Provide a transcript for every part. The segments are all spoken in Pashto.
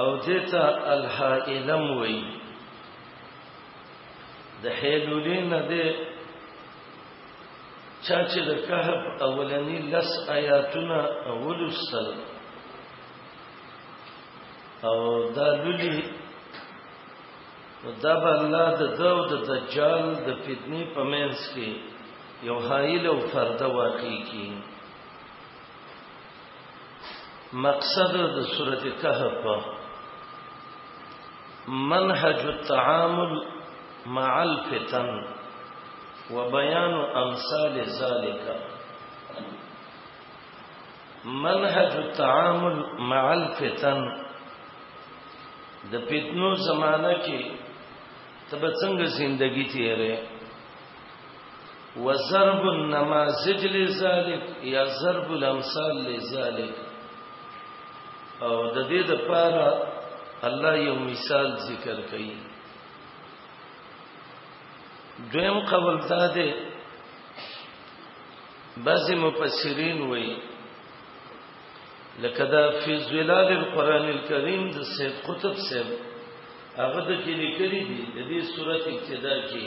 او دیتا الحائلم وی د حیلولین نه دی چا چې د کهف اولنی لس آیاتونه ولوسل او دا لولي دا به الله د دو د دجال د فتنې په منځ کې یو حایل او فرد واقع کیږي مقصد د سورته کهف منهج التعامل مع الفتن وبيان امثال ذلك منهج التعامل مع الفتن د فتنو زمانہ کې تب څنګه زندگی تیرې وضرب النماذج لذلك یا ضرب الامثال لذلك او د دې د پاره الله یو مثال ذکر کړي دویم قول دا ده بعضی مفسرین وایي لکه دا فی ظلال القرآن الکریم د سید قطب صاحب هغه د کې لیکلي دي د دې سورته ابتدا کې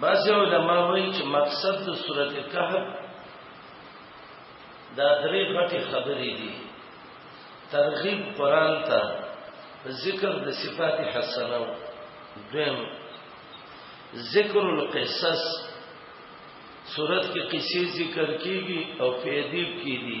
بعض علماء وایي چې مقصد د سورته کهف دا درې غټي خبرې دي ترغیب قران ته ذکر د صفات حسنه دویم ذکر القصص صورت کې قصې ذکر کیږي او فیدیب کیږي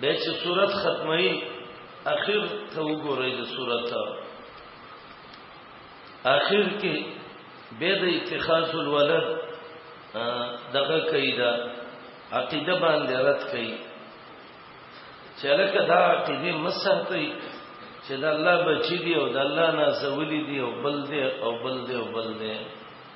به چې صورت ختمي اخر ته وګورئ د صورت اخر کې به د اتخاذ الولد دغه کیدا عقیده باندې رد کړي چې لکه دا عقیده مسحتي چې د الله بچی دی او د الله نازولی دی او بل دی او بل دی او بل دی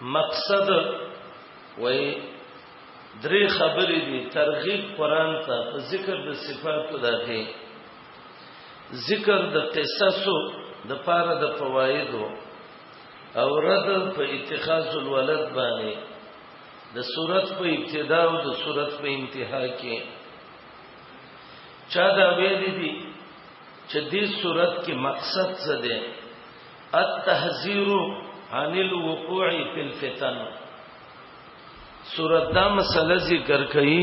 مقصد وای درې خبرې دي ترغیب قران ته په ذکر د صفاتو داته ذکر د قصصو د پاره د فوایدو او رد په اتخاذ الولد باندې د صورت په ابتدا او د صورت په انتها کې چا دا ویلي دي چې دې صورت کې مقصد څه دی التحذير عن الوقوع في الفتن سورۃ دا مسله ذکر کړي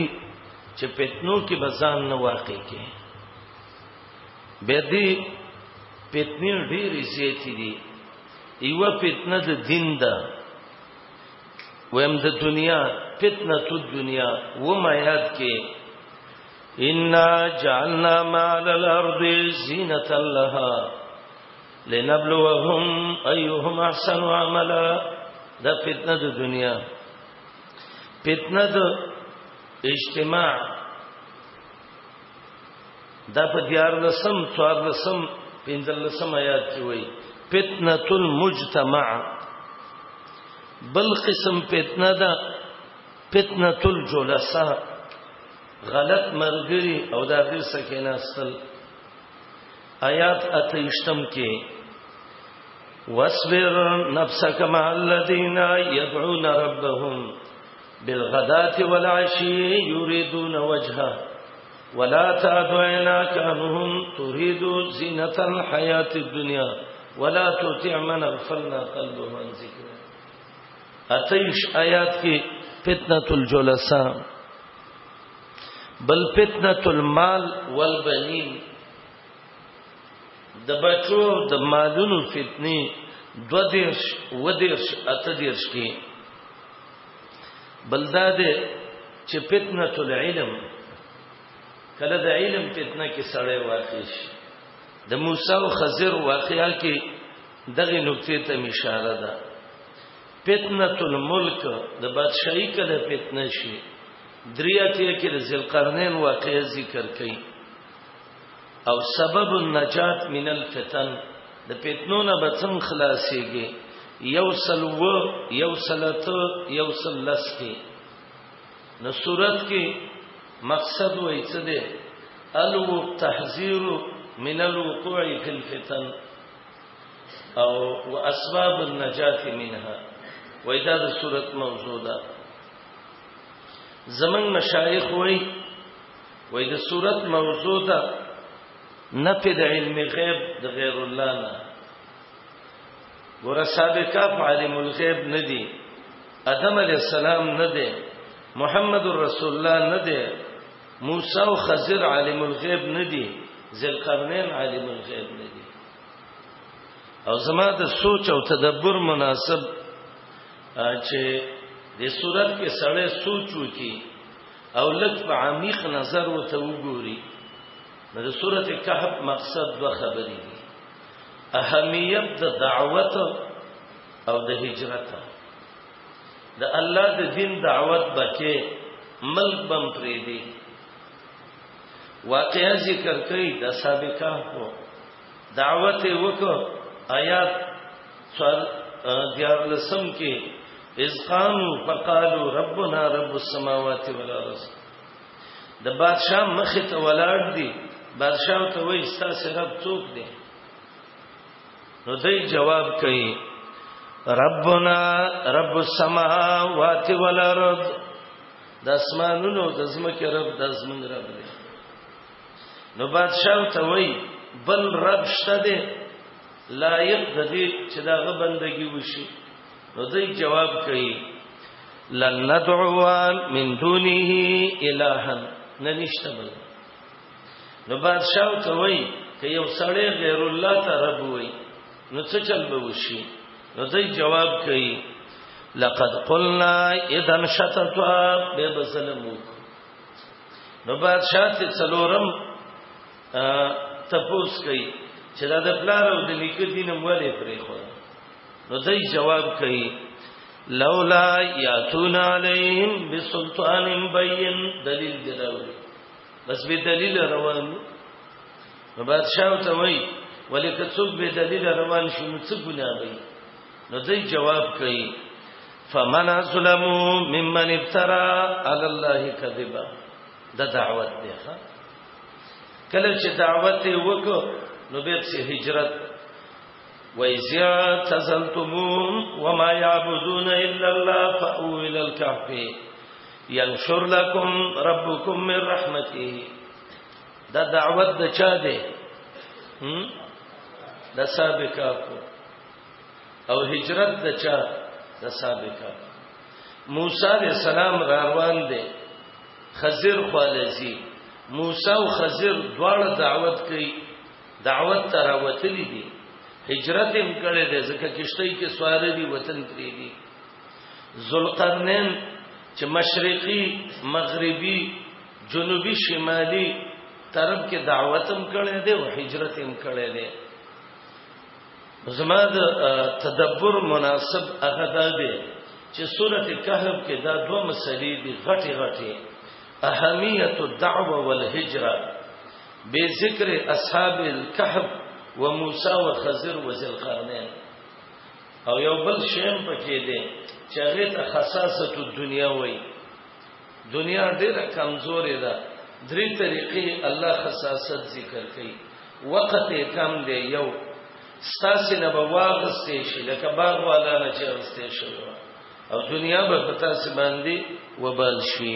چې فتنو کې بزان نه واقع کې به دې فتنې ډېرې زیاتې دي یو فتنه د دین ده ویم د دنیا فتنه تو دنیا و ما یاد کې ان جعلنا مال الارض زینتا لها لنبلوهم ايهم احسن عملا دا فتنه د دنیا فتنه د اجتماع دا په دیار لسم څوار لسم پنځل لسم آیات کې وایي فتنه المجتمع بل قسم فتنه ده فتنه الجلساء غلط مرګري او دا غیر سکیناستل آیات اتهشتم کې واصبر نفسك مع الذين يدعون ربهم بالغداة والعشي يريدون وجهه ولا تعد عيناك عنهم تريد زينة الحياة الدنيا ولا تطع من اغفلنا قلبه عن ذكره اتيش آيات کې فتنة الجلساء بل فتنة المال والبنين د بچو د مالونو فتنی دو دیرش و دیرش اته دیرش کی بلدا ده چې فتنه العلم کله د علم فتنه کې سړی واقع شي د موسی او خضر واقعا کې دغه نقطې ته اشاره ده فتنه الملک د بادشاہي کله فتنه شي دریاتیه کې د ذل قرنین واقعې ذکر کړي او سبب النجات من الفتن د فتنو نه بچم خلاصيږي یو سل و یو سلت یو سل لس کې نو صورت کې مقصد وای څه دی الو تحذير من الوقوع في الفتن او واسباب النجات منها وای دا د صورت موضوع ده زمنګ مشایخ وای وای د صورت موضوع ده نفي د علم غیب د غیر الله نه ګور سابقا عالم الغیب ندی ادم علی السلام نه دی محمد رسول الله نه دی موسی او خضر عالم الغیب نه دی ذلقرنین عالم الغیب نه دی او زما د سوچ او تدبر مناسب چې د صورت کې سړی سوچ وکي او لک په عمیق نظر وته وګوري نو د سورته کهف مقصد دوه خبرې دي اهمیت د دعوت او د هجرت د الله د دین دعوت بکې ملک بم پرې دي واقعا ذکر کوي د سابقه هو دعوت وکړه آیات سوال دیار لسم کې اذ قاموا فقالوا ربنا رب السماوات والارض د بادشاہ مخ ته ولاړ دي بادشاہ ته وایي ستاسو رب څوک دی نو دوی جواب کوي ربنا رب السماوات والارض د اسمانونو د زمکه رب د زمن رب دی نو بادشاہ ته وای بل رب شته دی لایق د دې چې دا غ بندگی وشي نو دوی جواب کوي لن ندعو من دونه الها نه نشته بل نو بادشاہ ته وای ک یو سړی غیر الله ته رب وای نو څه چل به وشي نو دوی جواب کوي لقد قلنا اذا شتتا به بسلموک نو بادشاہ ته څلورم تپوس کوي چې دا د پلار او د نیکه دین مولې پرې خو نو دای جواب کوي لولا یاتون علیهم بسلطان بین دلیل دلاوی بس به دلیل روان نو بادشاہ ته وایي ولیک څوک به دلیل روان شي نو څه ګناه وي نو دوی جواب کوي فمن ظلم ممن افترا علی الله کذبا دا دعوت دی ښا کله چې دعوت وکړو نو به سي هجرت وایزیا تزلتمون وما يعبدون الا الله فاو الى الكهف ينشر لكم ربكم من رحمته دا دعوت د چا دی د سابقاتو او هجرت د چا د سابقه موسی علیہ السلام را روان دي خضر خالزی موسی او خضر دواړه دعوت کوي دعوت تر وتلی دي هجرت هم کړي دي ځکه کشته کې سوار دي وطن پری دي ذوالقرنین چې مشرقي مغربي جنوبي شمالي طرف کې دعوت هم کړي دي او هجرت هم کړي دي زما د تدبر مناسب هغه دا دی چې سوره کهف کې دا دوه مسلې دي غټي غټي اهمیت الدعوه والهجره به ذکر اصحاب الكهف وموسی وخضر وذل قرنین او یو بل شیم پکې دی چې هغه ته خصاصت الدنیا وایي دنیا ډیره کمزورې ده درې طریقې الله خصاصت ذکر کوي وخت یې کم دی یو ستاسو نه به واغستې شي لکه باغ والا نه چې واغستې شي او دنیا به پتا سي باندې وبال شي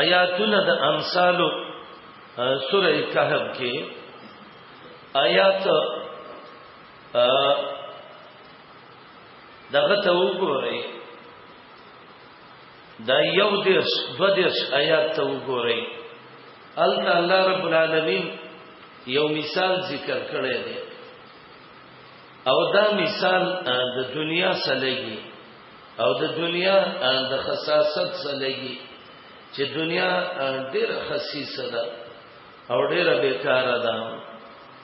آیاتونه د امثال سوره کهف کې آیات دغه ته وګورئ دا یو دیرش دو دیرش آیات ته وګورئ الته الله رب العالمین یو مثال ذکر کړی دی او دا مثال د دنیا سلګي او د دنیا د خصاصت سلګي چې دنیا ډېر خصيصه ده او ډېر بیکاره ده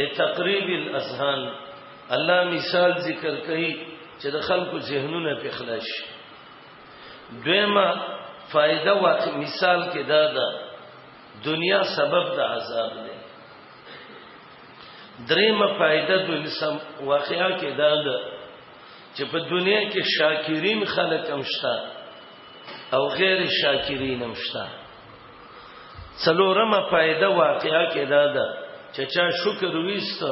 لتقریب الاذهان الله مثال ذکر کوي چې د خلکو ذهنونه په خلاص شي دویمه فائدہ واقع مثال کې دا ده دنیا سبب د عذاب دی دریمه فائدہ د انسان واقعیا کې دا ده چې په دنیا کې شاکرین خلک هم شته او غیر شاکرین هم شته څلورمه فائدہ واقعا کې دا ده چې چا شکر ویست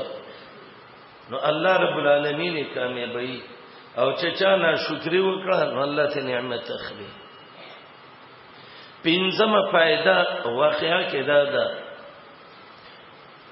نو الله رب العالمین کامیابی او چې چا ناشکری وکړه نو الله ته نعمت اخلي پنځمه فائدہ واقعا کې دا ده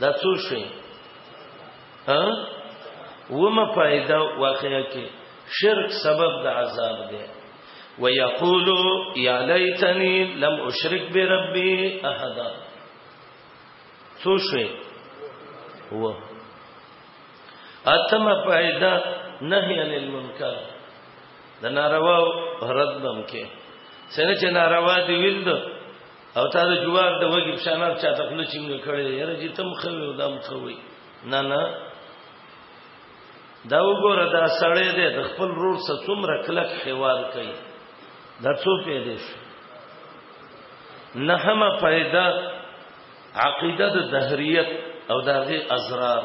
دا څو شي ها ومه فائدہ واقعیا کې شرک سبب د عذاب دی ويقول يا ليتني لم اشرك بربي احد څو شي هو اتمه فائدہ نهي عن المنکر د ناروا رد بم کې څنګه چې ناروا دی ویل او تا د جوار د وګي پښانار چاته خپل چنګ کړي یره چې تم خوي او دم خوي نه نه دا وګوره دا سړی دی د خپل رور سره څومره کلک حوار کوي دا څو پیدا شو نهمه پیدا عقیده د دهریت او دغه ازرار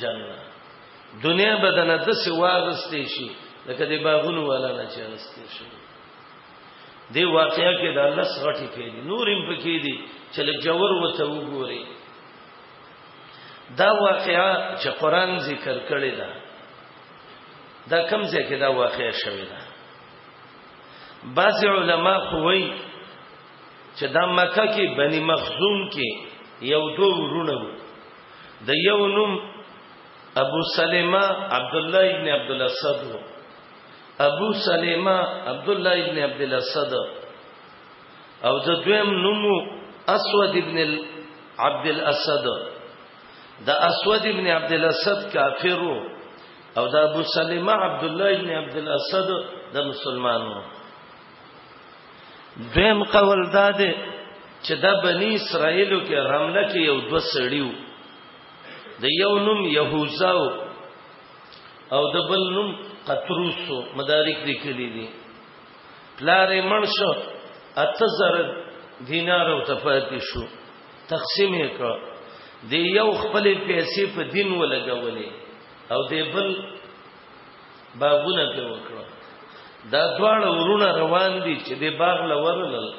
جنت دنیا بدل د څه واغستې شي لکه د باغونو والا نه چې واغستې شي دی واقعیا کې دا لس غټي پیلي نورم پکې دي چې لجور وته وګوري دا واقعیا چې قران ذکر کړی دا دا کم ځای کې دا واقعیا شوی دا بعض علما خووي چې دا مکه کې بني مخزوم کې یو دو ورونه د یو نوم ابو سلمہ عبد الله ابن عبد الاسد ابو سلمہ عبد الله ابن عبد الاسد او د دویم نوم اسود ابن عبد الاسد د اسود ابن عبد الاسد کافرو او د ابو سلمہ عبد الله ابن عبد الاسد د مسلمانانو دویم قول دا دی چې دا بنی اسرائیلو کې رمله کې یو دو سړیو د یو نوم یهوذا او د بل نوم قطروسو مدارک لیکلي دي پلارې منشو اتزر دینار او تفاتی شو تقسیم یې کړ د یو خپل پیسې په دین ولګولې او د بل باغونه ته وکړه دا دواړه ورونه روان دي چې د باغ لورل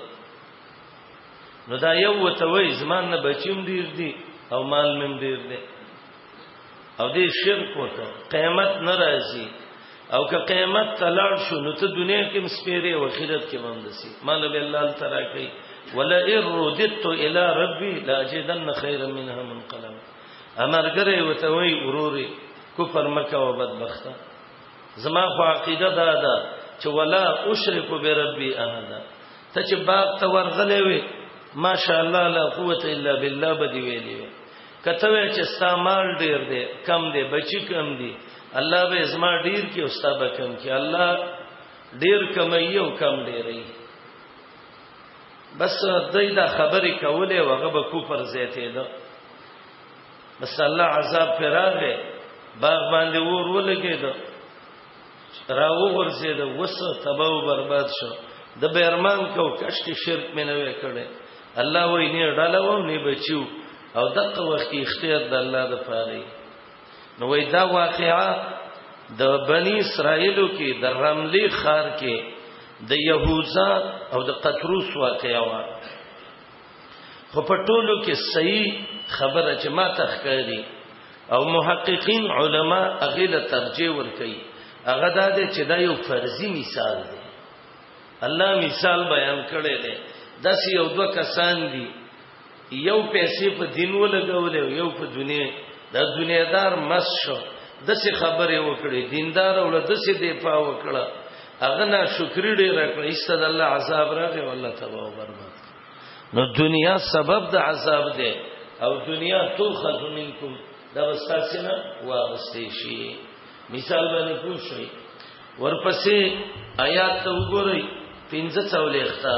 نو دا یو وتوي زمان نه بچیم ډیر دي او مال مم ډیر دي او دې شرک وته قیامت ناراضي او که قیامت تلل شو نو ته دنیا کې مسپيره او آخرت کې باندې سي مال به الله تعالی کوي ولا اردت الى ربي لاجدن خيرا منها منقلبا امرګره وته وی وروري کفر مکه او بدبخته زما خو عقیده دا ده چې ولا اشرک بربي احد ته چې باغ ته ورغلې وي ماشاء الله لا قوت الا بالله بدی ویلې وي کته وی چې استعمال ډیر دی کم دی بچی کم دی الله به زما ډیر کې استاد کم کې الله ډیر کمایي او کم ډیرې بس دای دا خبرې کولې وغه به کوپر زیاتې ده بس الله عذاب پر راغې باغ باندې ور ولګې ده را وغورځې ده وسه تباہ او برباد شو د بیرمان کو کش کې شرک مې نه وې کړې الله وې نه ډاله و نه بچو او دغه وخت اختیار د الله د پاره نو وای دا واقعا د بنی اسرائیلو کې د رملی خار کې د یهوذا او د قطروس واقعا و خو په ټولو کې صحیح خبره چې ما تخکاری او محققین علما اغیله ترجیح ور کوي هغه دا دی چې دا یو فرضي مثال دی الله مثال بیان کړی دی داسې یو دوه کسان دي یو پیسې په دین ولګولې او یو په دنیا دا دنیادار مس شو د څه خبرې وکړې دیندار او د څه دی پا وکړه هغه نه شکر ډیر کړ ایستد الله عذاب راغی والله تبا او برباد نو دنیا سبب د عذاب دی او دنیا تو خزمنکم دا واستاسو نه واغستې شي مثال باندې پوښي ورپسې آیات ته وګورئ 15 څولې ښتا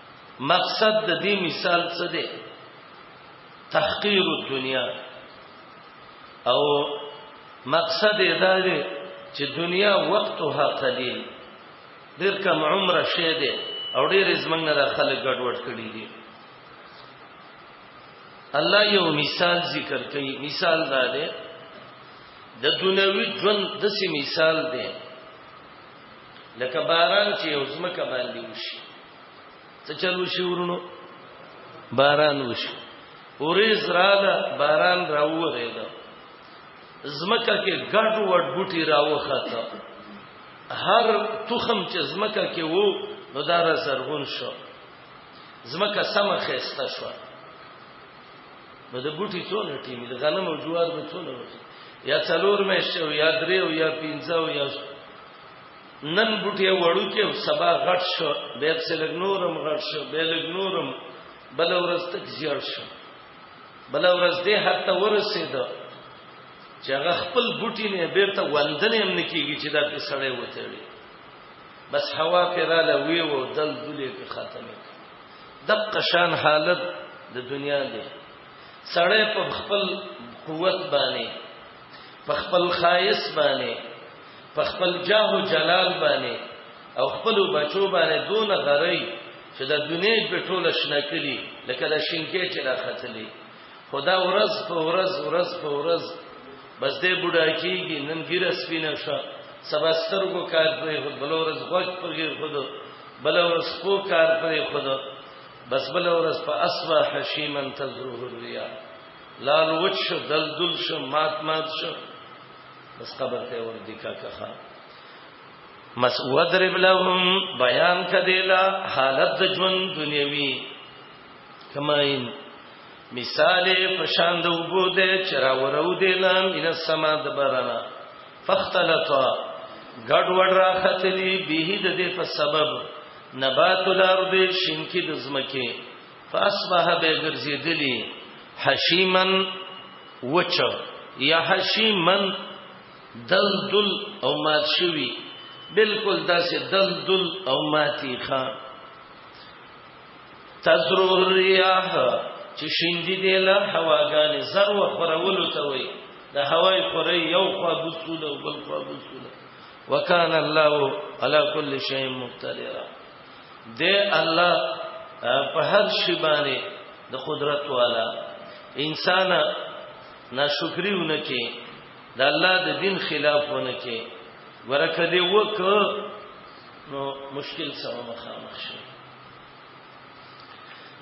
مقصد د دې مثال څه دی تحقیر الدنیا او مقصد یې دا دی چې دنیا وقتها قلیل ډیر کم عمر شه دی او ډیر زمنګ نه خلک ګډوډ کړي دي الله یو مثال ذکر کوي مثال دا دی د دنیوي ژوند د سي مثال دی لکه باران چې اوسمه کمال دی وشي څه چلو شي ورونو باران وشو اوریز رااله باران راوورېده زمکه کې ګډ وډ بوټي راوخته هر تخم چې زمکه کې وو نو دا را زرغون شو زمکه سمه خېسته شو نو د بوټي څونه ټیمې د غنم او جوار به څونه وشي یا څلور مېشته یا درې او یا پنځه او یا نن بوټي وړو کې او سبا غټ شو به په لګ نورم غټ شو به لګ نورم بل ورځ تک زیړ شو بل ورځ دې حتی ورسېد چې هغه خپل بوټي نه بیرته وندنې هم نکېږي چې دا په سړې وته وي بس هوا کې را لوي او دل دلې کې خاتمه دقه شان حالت د دنیا دی سړې په خپل قوت باندې په خپل خایس باندې په خپل جاه او جلال باندې او خپل بچو باندې دون غري چې د دنیا په ټوله شنه کړي لکه د شینکې چې را خطلې خدا ورځ په ورځ ورځ په ورځ بس دې بډا کیږي نن ګیره سپینه شو سبا سترګو کار پرې خود بل ورځ غوږ پرې خود بل ورځ خو کار پرې خود بس بل ورځ په اسوا حشیمن تزروه الریا لال وچ شو دلدل شو مات مات شو بس قبر ته ور دي کا کخا مس ودرب لهم بیان کدیلا حالت د ژوند دنیوي کماین مثال پشان د وبو د چر ورو د لام ان السما د برنا فختلطا ګډ وډ راختلی به د دې په سبب نبات الارض شینکی د زمکه فاصبح به ګرځیدلی حشیمن وچ یا حشیمن دلدل او مات شوی بالکل داسې دلدل او ماتی خا تزرو الرياح چې شیندې دی له هواګانې زر و خورولو ته وي د هوای خورې یو خوا بوسوله او بل خوا بوسوله وکانه الله على كل شيء مقتدر دی الله په هر شی باندې د قدرت والا انسان ناشکری ونه کې د الله د دین خلاف ونه کې ورکه دی وک نو مشکل سره مخامخ شي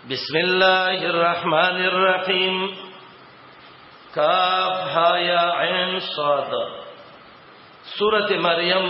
بسم الله الرحمن الرحیم کاف ها یا عین صاد سورته مریم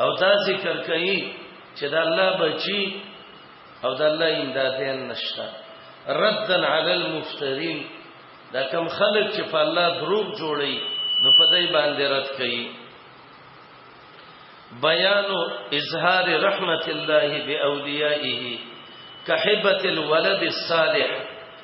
او دا ذکر کوي چې د الله بچي او د الله امدادین نشته ردا علی المفترین دا کم خلق چې په الله دروغ جوړي نو په دای باندې رد کوي بیان اظهار رحمت الله باولیائه کحبت الولد الصالح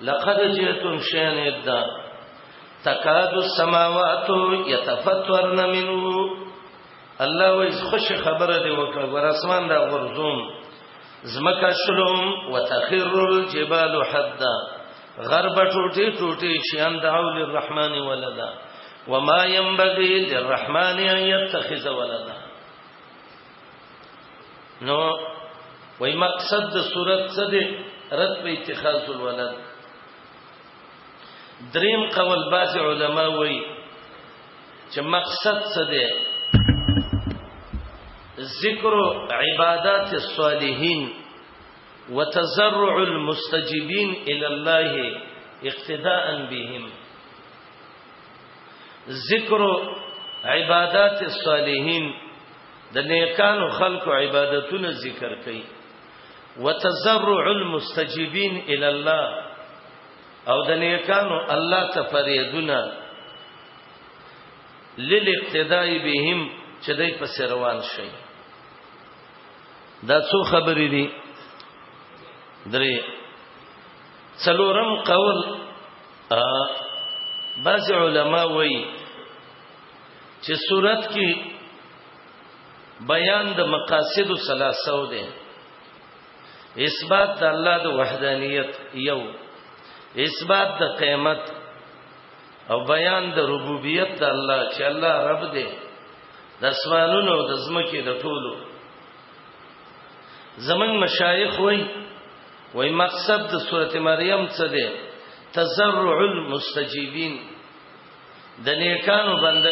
لقد جئتم شيئا ادا تكاد السماوات يتفطرن منه الله ویز خوش خبره دی وکړه ور اسمان دا غرزوم زمکه شلوم وتخر الجبال حدا غرب ټوټي ټوټي شیان دعو للرحمن ولدا وما ينبغي للرحمن ان يتخذ ولدا نو وای مقصد د صورت څه دی رد په اتخاذ الولد دریم قول باز علما وای چې مقصد څه دی ذکر عبادات الصالحین وتزرع المستجیبین الی الله اقتداء بهم ذکر عبادات الصالحین د نیکانو خلق عبادتونه ذکر کوي وتزرع المستجيبين الى الله او د نیکانو الله ته فریادونه للاقتداء بهم چې دای په روان شي دا څو خبرې دي درې څلورم قول بعض علما وایي چې صورت کې بیان د مقاصد ثلاثه ده اثبات د الله د وحدانیت یو اثبات د قیامت او بیان د ربوبیت د الله چې الله رب دی د اسمانونو او د زمکه د ټولو زمون مشایخ وای وای مقصد د سورته مریم څه دی تزرع المستجیبین د نیکانو بند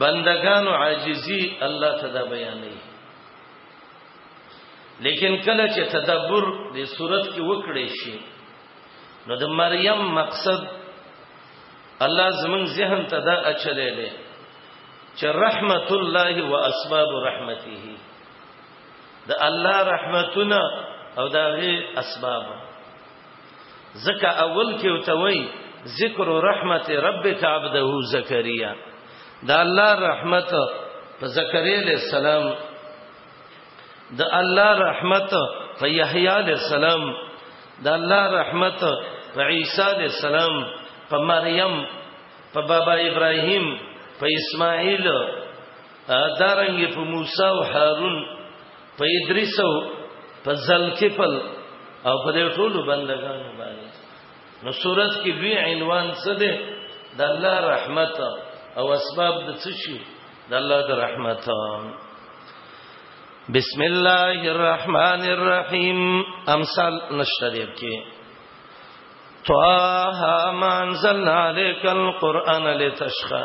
بندگانو عاجزی الله تدا بیانې لیکن کله چې تدبر د صورت کې وکړې شي نو د مریم مقصد الله زمون ذهن ته دا اچلې دي چې رحمت الله و اسباب رحمته د الله رحمتونه او دغه اسباب ځکه اول کې وتوي ذکر رحمت ربک عبده زکریا دا الله رحمت په زکریا علیہ السلام د الله رحمت په یحیی علیہ السلام د الله رحمت په عیسی علیہ السلام په مریم په بابا ابراهیم په اسماعیل دارنګ په موسی او هارون په ادریسو په ذلکفل او په دې ټولو بندگانو باندې نو صورت کې دوی عنوان څه دی د الله رحمت او اسباب د څه شي د الله د رحمت بسم الله الرحمن الرحیم امثال نشریب کې طه ما انزلنا عليك القرآن لتشقى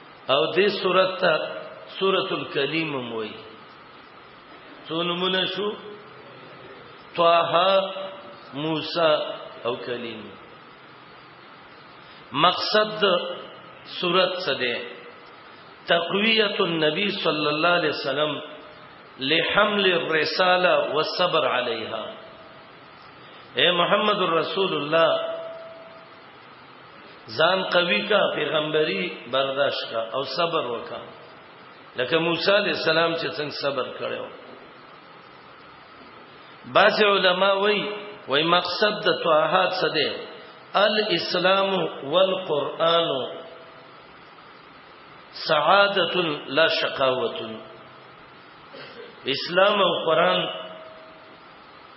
او دې سورته ته سورۃ الکلیم موي څو نمونه شو طه موسی او کلیم مقصد سورۃ څه ده تقویت النبی صلی الله علیه وسلم لحمل الرساله والصبر علیها اے محمد رسول الله ځان قوی کا پیغمبري برداشت کا او صبر وکا لکه موسی عليه السلام چې څنګه صبر کړو بعض علما وایي وای مقصد د توهات څه دی الاسلام والقران سعادت لا شقاوت اسلام او قران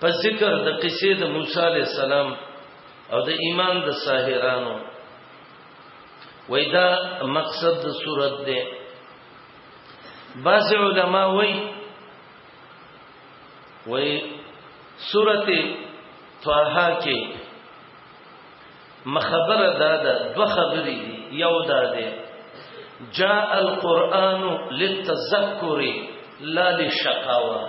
په ذکر د قصې د موسی علی السلام او د ایمان د ساحرانو وای دا مقصد د صورت دی بعض علما وای وای سورته طه کې مخبره دا ده دو خبرې دي یو دا ده جاء القرآن للتذکر لا للشقاوه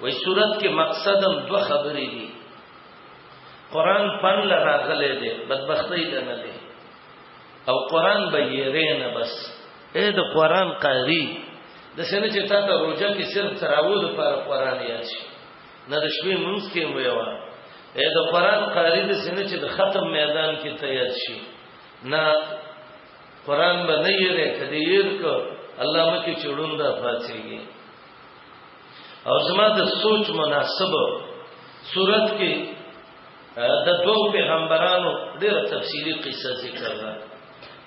وای صورت کې مقصدم دو خبرې دي قران پن لراغله دي بدبختی لنه دي او قران به یې رینه بس اې د قران قاری د سنه چې تا ته روزه کې صرف تراوو د پر قران یاد شي نه د شپې مونږ کې مو یو اې د قران قاری د سنه چې د ختم میدان کې ته یاد شي نه قران به نه یې کړي یې کو الله مکه چړوندا پاتېږي او زما د سوچ مناسب صورت کې د دوو پیغمبرانو ډېره تفصیلی قصه ذکر ده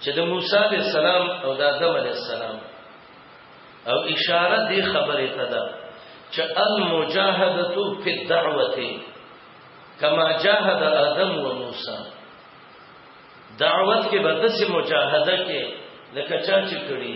چې د موسی عليه السلام او د آدم عليه السلام او اشاره دې خبره ته ده چې المجاهده فی الدعوه کما جاهد آدم و موسی دعوت کې بدسه مجاهده کې لکه چا چې کړی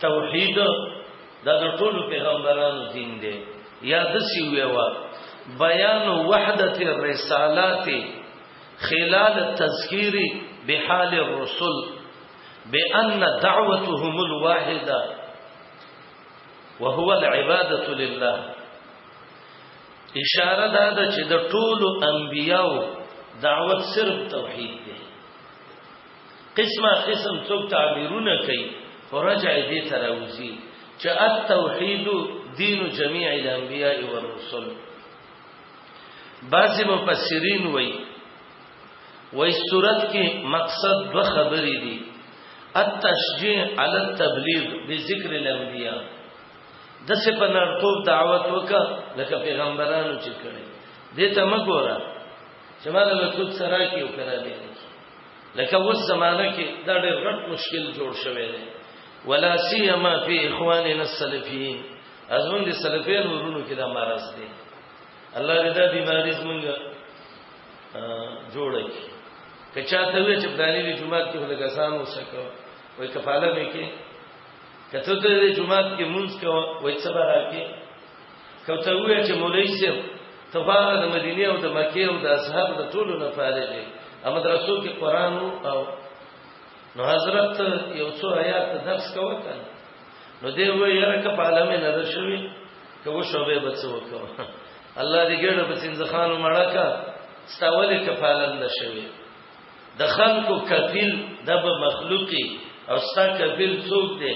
توحید دا د ټولو پیغمبرانو دین دی یا د سی ویوا بیان وحدت الرسالات خلال تذکیر بحال الرسل بان دعوتهم الواحده وهو العباده لله اشاره دا ده چې د ټولو انبیاو دعوت صرف توحید دی قسمه قسم څوک تعبیرونه کوي خو رجع دې ته راوځي چې التوحید دین جميع الانبیاء والرسل بعضی مفسرین وایي وایي صورت کې مقصد دوه خبرې دي التشجيع على التبلیغ بذکر الانبیاء د څه په نړتوب دعوت وکړه لکه پیغمبرانو چې کړي دې ته مګوره چې مال له څوک سره کې وکړه دې لکه اوس زمانه کې دا ډېر غټ مشکل جوړ شوی دی ولا سیما فی اخواننا السلفیین ازمن دي سلفین ورونو کې دا مرز دی الله دې دا بیماری زمونږ جوړه کی کچا ته وی چې پرانی دی جمعه کې هله کسان وسکو وای کفاله مې کې کته ته جمعه کې مونږ کو وای صبر راکې کته وې چې مولوی سیو تفاغه د مدینه او د مکه او د اصحاب د ټولو نه فارغ دی اما درسو کې قران او نو حضرت یو څو آیات درس کوي کنه نو دی وې یره ک په عالم نه درشوي کوو شوبې بچو کو الله دې ګړه په سینځ خانو مړکا ستاولې کفالن ده شوی د خلکو کفیل د مخلوقي او ستا کفیل څوک دی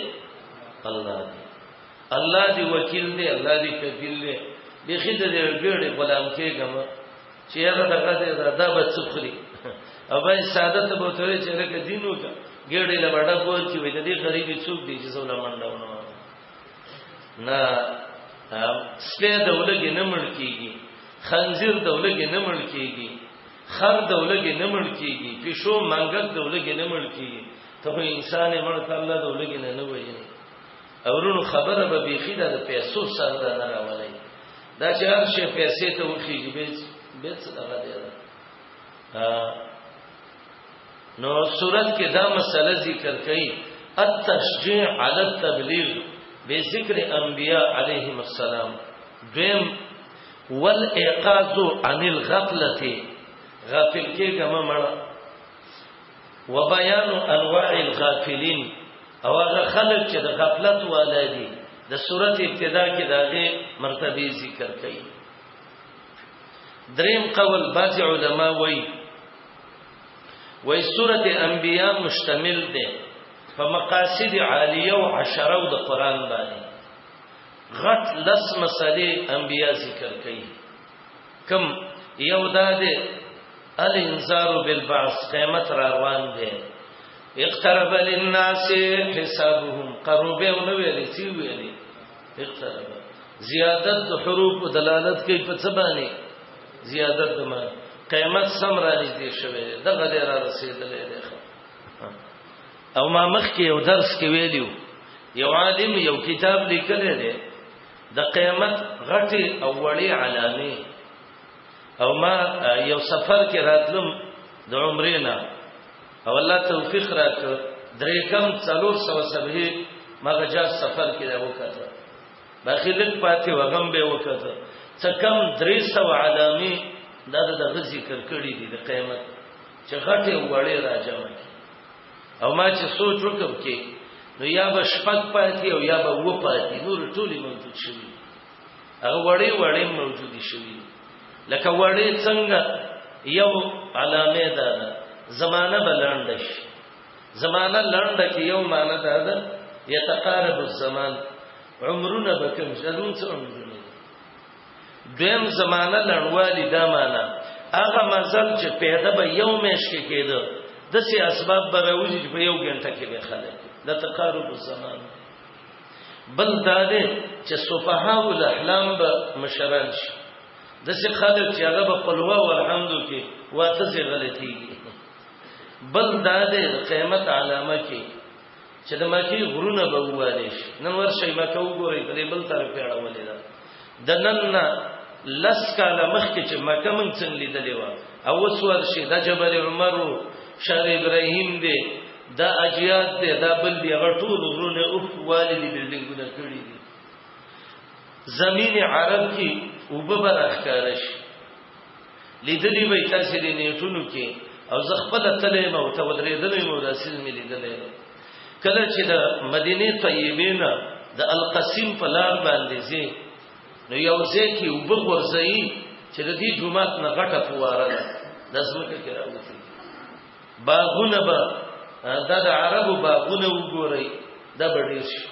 الله دی الله دی وکیل دی الله دی کفیل دی بخی د دې ګړې غلام کېږم چې هغه دغه دې دا به څخري او به ساده ته به ترې چې لکه دینو کا ګړې له وړه کول چې وې د دې غریبي څوک دی چې زولا منډاونه نه سپه دولګي نه مړ کیږي خنزیر دولګي نه مړ کیږي خر دولګي نه مړ کیږي پښو منګل دولګي نه مړ کیږي ته انسان مړ کړل دولګي نه نه وایي اورونو خبره به بيخي د پیسو سره ده نه راولي دا چې هر شي پیسې ته وخیږي به به څه دغه دی نو صورت کې دا مسله ذکر کړي التشجيع على التبليغ بذكر انبياء عليهم السلام دیم والايقاظ عن الغفله غافل کېږه ما مړه وبيان انواع الغافلين او هغه خلک چې د غفلت والا دي د صورت ابتدا کې داغه مرتبه ذکر کړي دریم قول بعض علما وایي وای صورت انبیاء مشتمل ده په مقاصد عالیه او عشره او د قران باندې غټ لس مسلې انبیاء ذکر کړي کم یو داده الانذار بالبعث قیامت را روان دی اقترب للناس حسابهم قرب او نو ویلې سی ویلې اقترب زیادت حروف دلالت کوي په څه باندې زیادت ما قیامت سم را نږدې شوه دغه دې را رسیدلې ده او ما مخکې یو درس کې ویلو یو عالم یو کتاب لیکلی دی د قیامت غټي او وړي علامه او ما یو سفر کې راتلم د عمرې نه او الله توفیق راکړ درې کم څلور سو سبه مګه جا سفر کې دا وکړه باقي لږ پاتې وغم به وکړه څه کم درې سو علامه دا د ذکر کړي دي د قیامت چې غټي وړي راځم او ما چې سوچ وکم کې نو یا به شپږ پاتې او یا به و پاتې نور ټولې موجود شوي هغه وړې وړې موجودې شوي لکه وړې څنګه یو علامه ده زمانه بلانده شي زمانه لانده کې یو معنی ده ده یتقارب الزمان عمرونه بکم جنون څه عمرونه دویم زمانه لړوالی دا معنا هغه مزل چې پیدا به یو میش کې کېده د سي اسباب براوځي چې په یو غنټه کې به خلک د تقارب الزمان بل دا دې چې صفها او الاحلام به مشران شي د سي خلک چې هغه په قلوا او الحمد کې واته سي غلطيږي بل دا دې قیامت علامه کې چې د مکی غرونه به والی شي نن ورشي مکه وګورئ په دې بل طرف کې اړولې ده د نن نه لس کاله مخکې چې مکه مونږ څنګه لیدلې و او اوس ورشي د جبل عمر او شهر ابراهیم دی دا اجیاد دی دا بل دی هغه ټول غرونه او والی دي بلډینګونه کړی دي زمین عرب کې وببر اخکارش لیدلی وای تاسو دې نیټونو کې او زه خپل تلې مو ته ودرېدلې مو رسول مې لیدلې کله چې د مدینه طیبه نه د القسیم په لار باندې زی نو یو ځای کې وبغ ورځي چې د دې جمعات نه غټه فواره ده د زمکه کې راوځي باغونه به دا د عربو باغونه وګورئ دا به ډېر شي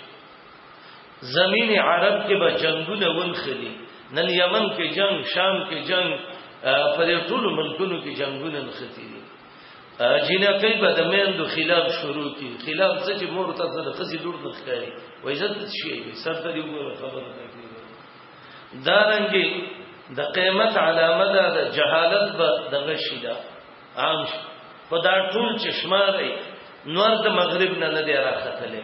زمین عرب کې به جنگونه ونخلي نن یمن کې جنگ شام کې جنگ پر ټولو ملکونو کې جنگونه نختی دي جنکې به د میندو خلاف شروع کی خلاف څه چې مور ته د خزي لور نه ښکاري وای عزت شي سر ته دی وګوره خبره کوي دارنګي د قیامت علامه ده جهالت به دغه شي ده عام شو خو دا ټول چې شمار دی نور د مغرب نه نه دی راختلې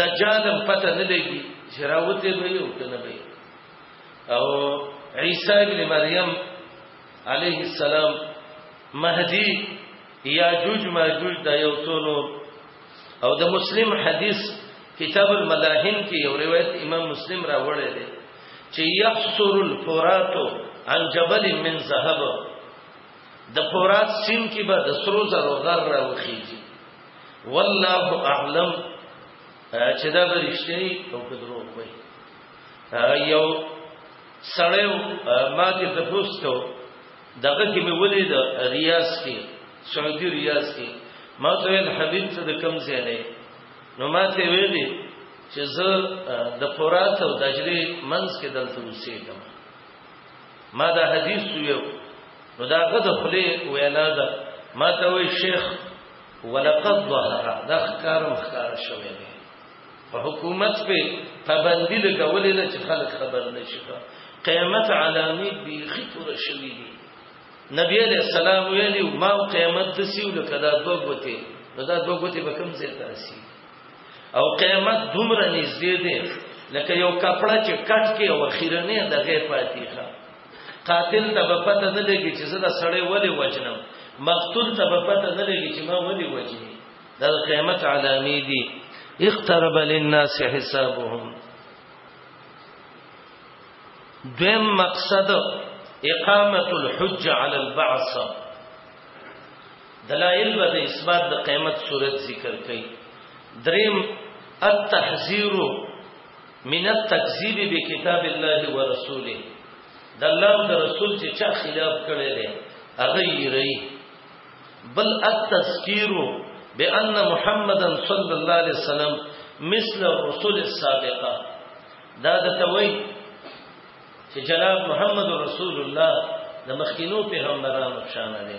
دجال هم پته نه لګي چې راوته به یو کنه به او عیسی ابن مریم علیه السلام مهدی یاجوج ماجوج دا یو څونو او د مسلم حدیث کتاب الملاحن کې یو روایت امام مسلم راوړی دی چې یحصر الفرات عن جبل من ذهب د فورات سین کې به د سرو زرو غر راوخیږي والله اعلم چې دا به رښتینی او که دروغ وي یو سړی ما کې تپوس کو دغه کې مې ولید ریاض کې سعودي ریاض کې ما ته ویل حبیب ته د کم ځای نه نو ما ته ویلې چې زه د فورات او دجلې منځ کې دلته اوسېږم ما دا حدیث ویو نو دا غد خلی وینا ده ما ته وی شیخ ولقد ظهر دا خکارم خکار شوی دی په حکومت په پابندی لګولې ده چې خلک خبر نشي قیامت علامې بیخي تور شوی دی نبی علیہ السلام ویلی ما قیامت دسیو لکه دا دوه غوته دا دوه غوته به کوم ځای ته رسیږي او قیامت دومره نږدې دی لکه یو کپړه چې کټ کې او خیرنه دغه پاتې ښه قاتل ته په پته نه لګي چې زه د سړی ولې وجنم مقتول ته په پته نه لګي چې ما ولې وجنی دا قیامت علامې دي اقترب للناس حسابهم دویم مقصد اقامت الحج علی البعث دلائل به د اثبات د قیامت صورت ذکر کړي دریم التحذير من التكذيب بكتاب الله ورسوله د الله او د رسول چې چا خلاف کړي دي هغه یې رہی بل التذکیر بان محمد صلی الله علیه وسلم مثل الرسل السابقه دا د توي چې جناب محمد رسول الله د مخکینو پیغمبرانو شان دی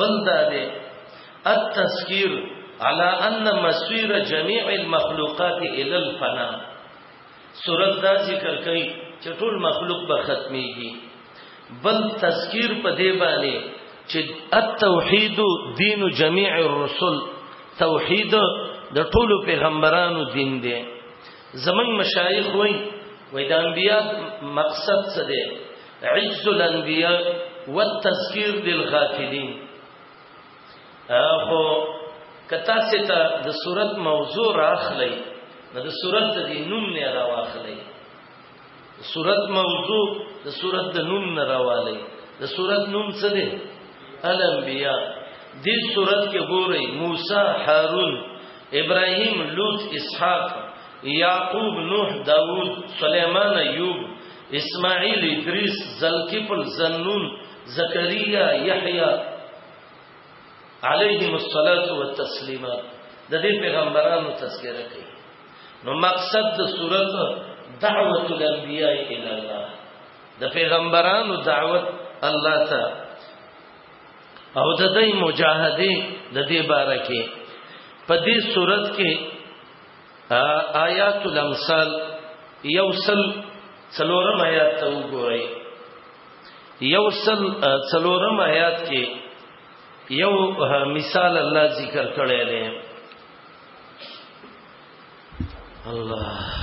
بل دا دی التذکیر على ان مسیر جميع المخلوقات الى الفنا سورۃ دا ذکر کوي چې ټول مخلوق به ختميږي بل تذکیر په دی باندې چې التوحید دین جميع الرسل توحید د ټولو پیغمبرانو دین دی زمنګ مشایخ وای وای د انبیا مقصد څه دی عز الانبیاء والتذکیر للغافلین اخو کتا ستا د صورت موضوع راخلی نو د صورت د نوم نه راواخلی صورت موضوع د صورت د نوم نه راوالی د صورت نوم څه دی الانبیاء دې صورت کې ګورئ موسی هارون ابراهیم لوط اسحاق یعقوب نوح داوود سليمان ایوب اسماعیل ادریس زلکفل زنون زکریا یحیی علیهم الصلاۃ والتسلیمات د دې پیغمبرانو تذکرہ کوي نو مقصد د صورت دعوت الانبیاء الی الله د پیغمبرانو دعوت الله ته او د دې مجاهده د دې باره کې په دې صورت کې آیات الامثال یو سل څلورم آیات ته وګورئ یو سل څلورم آیات کې یو مثال الله ذکر کړی دی الله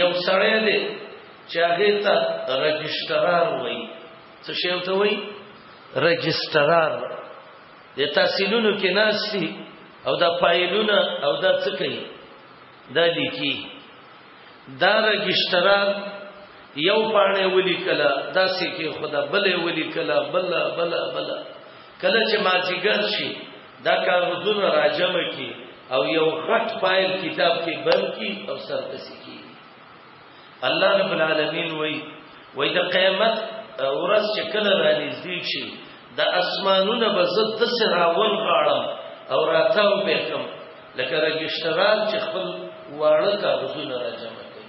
یو سړی دی چې هغه ته رجسترار وایي څه شی ته وایي رجسترار د تحصیلونو کې ناشتي او دا فایلونه او دا څه کوي دا لیکي دا رجسترار یو پانه ولي کلا دا سې کې خدا بلې ولي کلا بلا بلا بلا کله چې ما جګر شي دا کاغذونه راجم کی او یو غټ فایل کتاب کې بند کی او سرپسې کی الله رب العالمین وای وای د قیامت ورځ چې کله را نږدې شي د اسمانونو به زه د سراول غاړم او راتاو به کوم لکه رجستران چې خپل واړه کاغذونه راجم کوي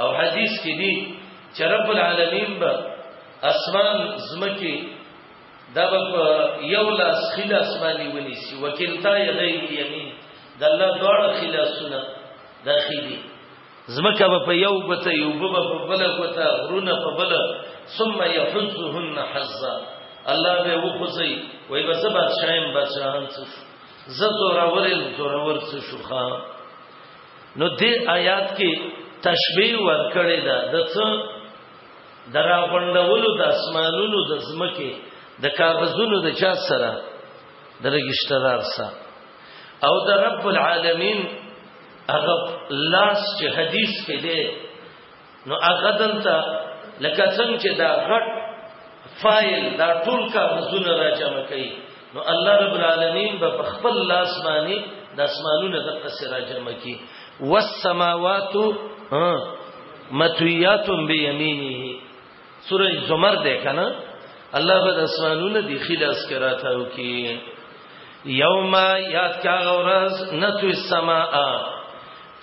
او حدیث کې دی چې رب العالمین به اسمان زمکه دا به په یو لاس خلاص باندې ونیسي وکیلتا یدی یمین د الله دواړه خلاصونه داخلي زمکه به په یو ګوته یو به په بل ګوته غرونه په بل ثم يحزهن حزا الله به وخزي وای به زبا شایم بچان څه زه زور اورل زور اور څه شوخه نو دې آیات کې تشبیه ورکړې ده د څه درا غونډولو د اسمانونو د زمکه د کاغذونو د چا سره د رجسترار سره او د رب العالمین هغه لاس چې حدیث کې دی نو هغه دلته لکه څنګه چې دا غټ فایل دا ټول کاغذونه راجمع کوي نو الله رب العالمین به خپل لاس باندې د اسمانونو د قصر جمع کی والسماوات متویات بیمینه سوره زمر ده کنه الله به د اسمانونو د خلاص کراته او کی یوم یاد کا غورز نتو السما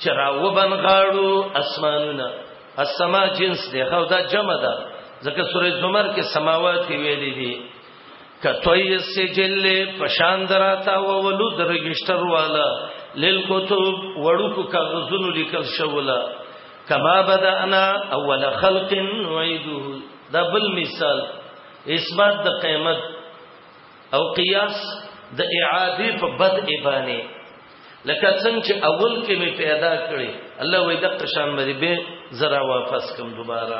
چراو بن غاړو اسمانونه السما جنس ده خو دا جمع ده ځکه سوره زمر کې سماوات ویلې دي کتوی سجل پشان دراتا و ولود رجستر والا للکتب وړوکو کاغذونو لیکل شولا کما بدانا اول خلق نعيده دا بل مثال اثبات د قیامت او قیاس د اعاده په بد ایبانه لکه څنګه چې اول کې می پیدا کړي الله وې د قشان مری به زرا واپس کوم دوباره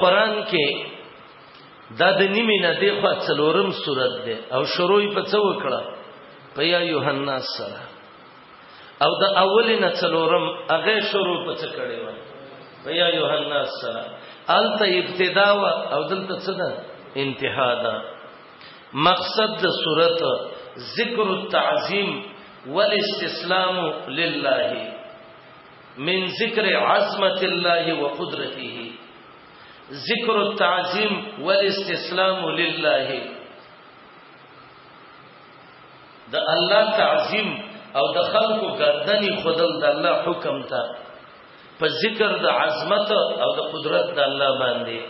قرآن کې دا د نیمه نه دی خو څلورم صورت دی او شروع په څو کړه په یا یوحنا سره او د اول نه څلورم هغه شروع په څه کړي و په یا یوحنا سره الته ابتدا و او دلته څه ده انتها ده مقصد د صورت ذکر التعظیم والاستسلام لله من ذکر عظمت الله وقدرته ذکر التعظیم والاستسلام لله د الله تعظیم او د خلقو گردنی خودل د الله حکم ته په ذکر د عظمت او د قدرت د الله باندې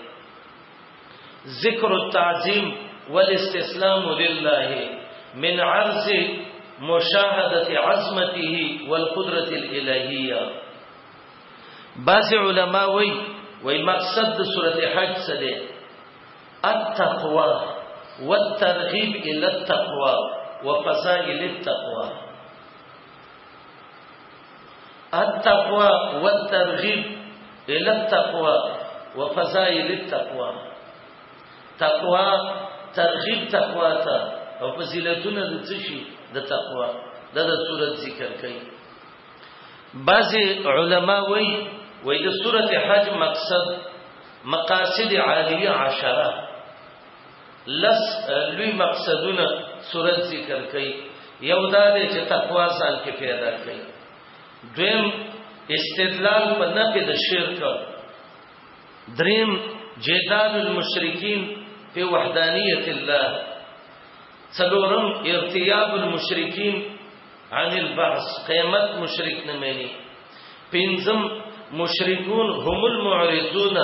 ذکر التعظیم والاستسلام لله من عرض مشاهدة عظمته والقدرة الإلهية بعض علماء وي وی مقصد سورة حج سده التقوى والترغيب إلى التقوى وفزائل التقوى التقوى والترغيب الى التقوى وفضائل التقوى تقوى ترغيب تقوى ته او فضیلتونه د څه شي د تقوى د د صورت ذکر کوي بعضی علما وای وای د صورت حج مقصد مقاصد عالیه عشره لس لوی مقصدونه سورت ذکر کوي یو دا دی چې تقوا ځان کې پیدا کوي دویم استدلال په نفي د شرک دریم جدال المشرکین په وحدانیت الله څلورم ارتیاب المشرکین عن البعث قیامت مشرک نه مانی پنځم مشرکون هم المعرضون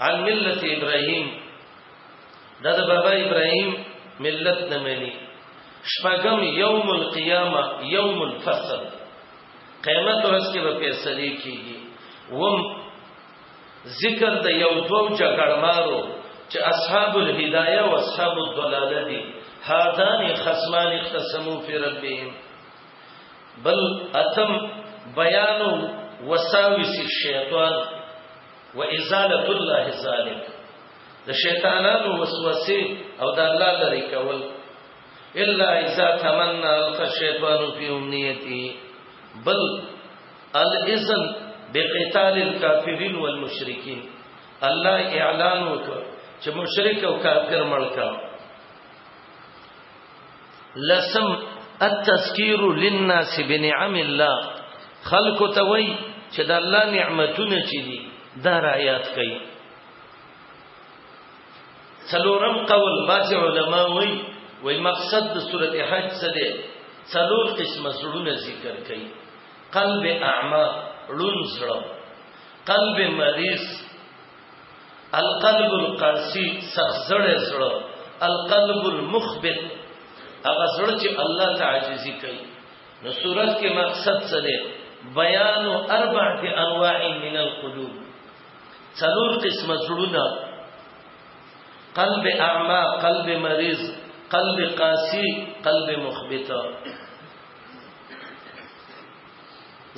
عن ملت ابراهیم دا د بابا ابراهيم ملت نه مانی شپږم یوم القیامه یوم الفصل قیامت ورځ کې به فیصله کیږي وم ذکر د یو دوو جګړمارو چې اصحاب الهدايه او اصحاب الضلاله دي هادان خصمان اختصموا فی ربهم بل اتم بیان وساوس الشیطان وازاله الله ذلک د شیطانانو وسوسه او د الله لري کول الا اذا تمنى القى الشيطان في امنيته بل الاذن بقتال الكافرين والمشركين الله اعلان وکړ چې مشرک او کافر مړ کړه لسم التذکیر للناس بنعم الله خلق توي چې د الله نعمتونه چي دي دا را یاد کړئ څلورم قول باج علماء وی وی مقصد د سورته حج څه دی څلور قسمه سړونه ذکر کړي قلب اعما لون سره قلب مریض القلب القرسی سخزړه سره القلب المخبت هغه سره چې الله تعجزي کوي نو سورته کې مقصد څه دی بیان اربعه انواع من القلوب څلور قسم زړونه قلب اعما قلب مریض قلب قاسی قلب مخبت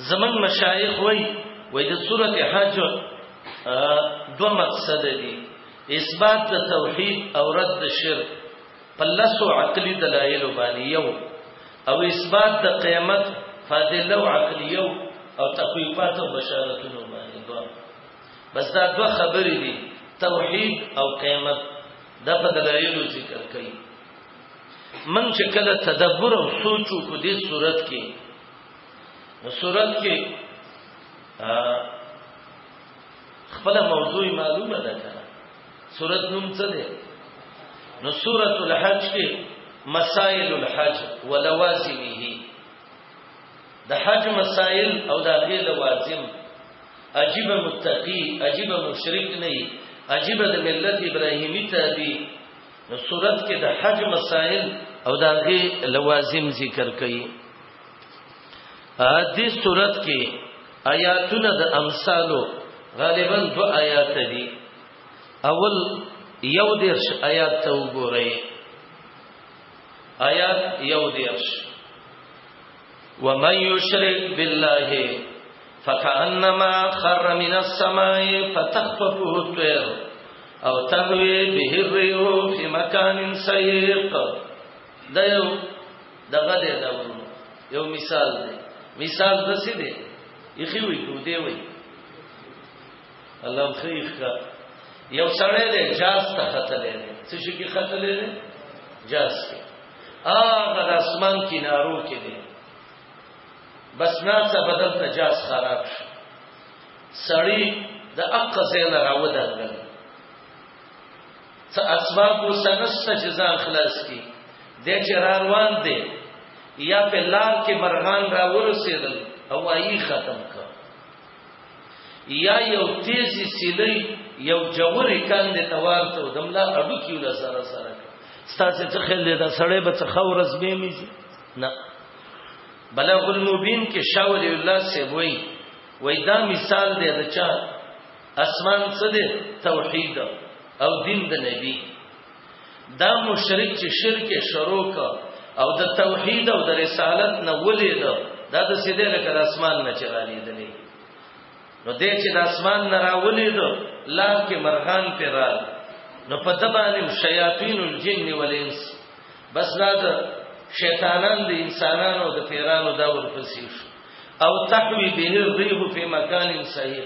زمن مشایخ وای وای د سوره حج دو مقصد دي اثبات د توحید او رد شرک په لسو عقلي دلایلو باندې یو او اثبات د قیامت فاضله او عقلیو او تخویفات او بشارتونو باندې دوه بس دا دوه خبرې دي توحید او قیامت دا په دلایلو ذکر کوي من چې کله تدبر او سوچ کو دې صورت کې نو صورت کې خپل موضوع معلومه ده سورت نوم څه دی نو سورت الحج کې مسائل الحج ولوازمه د حج مسائل او د هغه لوازم عجیب متقی عجیب مشرک نه عجیب د ملت ابراهیمی ته دی نو سورت کې د حج مسائل او د هغه لوازم ذکر کړي دې سورت کې آیاتونه د امثالو غالبا دو آیات دي اول یو دیرش آیات ته وګورئ آیات یو دیرش ومن یشرک بالله فكأنما خر من السماء فتخطفه الطير او تهوي به الريح في مكان سيق دا یو دغه دی دا ورونو یو مثال دی مثال دسی دی یخی وی کو دی وی الله خیر کا یو سړی دی جاز ته خطلې دی څه شي کې خطلې دی جاز کې هغه د اسمان کینارو کې دی بس ناڅه بدل ته جاز خراب شو سړی د اق زین راو دنګل څه اسباب وسنست چې ځان خلاص کی د چې روان دی یا په لار کې مرغان را ورسېدل او ای ختم کړ یا یو تیزی سیلی یو جوری کان دی توارته و دملا اډو کیو دا سره سره ستاسو څه خل دی دا سړی به څه خورز به میږي نه بلغ المبین کې شاول الله سی وای وای دا مثال دی د چا اسمان څه دی توحید او دین د نبی دا مشرک چې شرک شروع کا او د توحید او د رسالت نه ولید دا د سیده لکه د اسمان نه چرانی دلی نو دې چې د اسمان نه راولید لار کې مرغان پیرال نو په دبانم شیاطین الجن والانس بس دا شیطانان د انسانانو د پیرانو دا ورپسې شو او تحوی به الريح فی مکان صحیح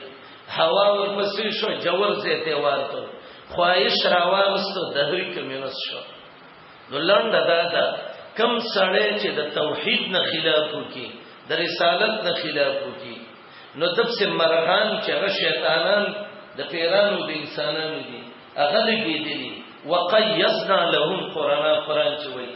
هوا ورپسې شو جوور زیته ورته خواهش راوامستو د دوی کمینس شو نو لنډ دا دا کم سړی چې د توحید نه خلاف وکي د رسالت نه خلاف وکي نو دب سے مرغان چې هغه شیطانان د پیرانو د انسانانو دي هغه لګیدلی وقیسنا لهم قرانا قران چې وایي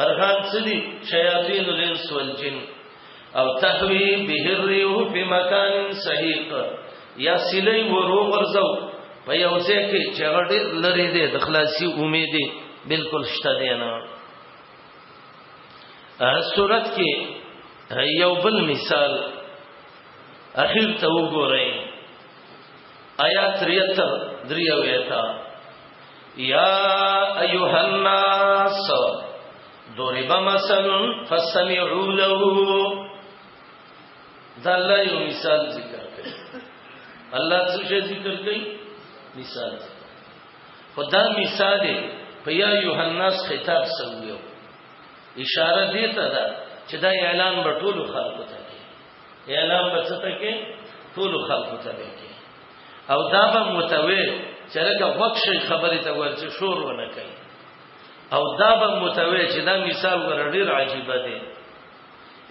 مرغان څه دي شیاطین الانس والجن او تهوی به الريح په مکان سحیق یا سلی ورو ورزو په یو ځای کې چې غړي لري دي د خلاصي امید دي بالکل شته دی نه صورت کې یو بل مثال اخیر ته وګورئ آیات 73 دریو ایتا یا ایها الناس ضرب مثل فسمعوا له دا الله یو مثال ذکر کوي الله څه ذکر کوي مثال خدا مثال په یا ایها الناس خطاب سویو اشاره دی ته دا چې دا اعلان به ټول خلکو ته اعلان به څه ته کې ټول خلکو ته کې او دا به متوي چې لکه وښه خبرې ته ورچې شور ونه کوي او دا به متوي چې دا مثال ور ډیر عجیب دی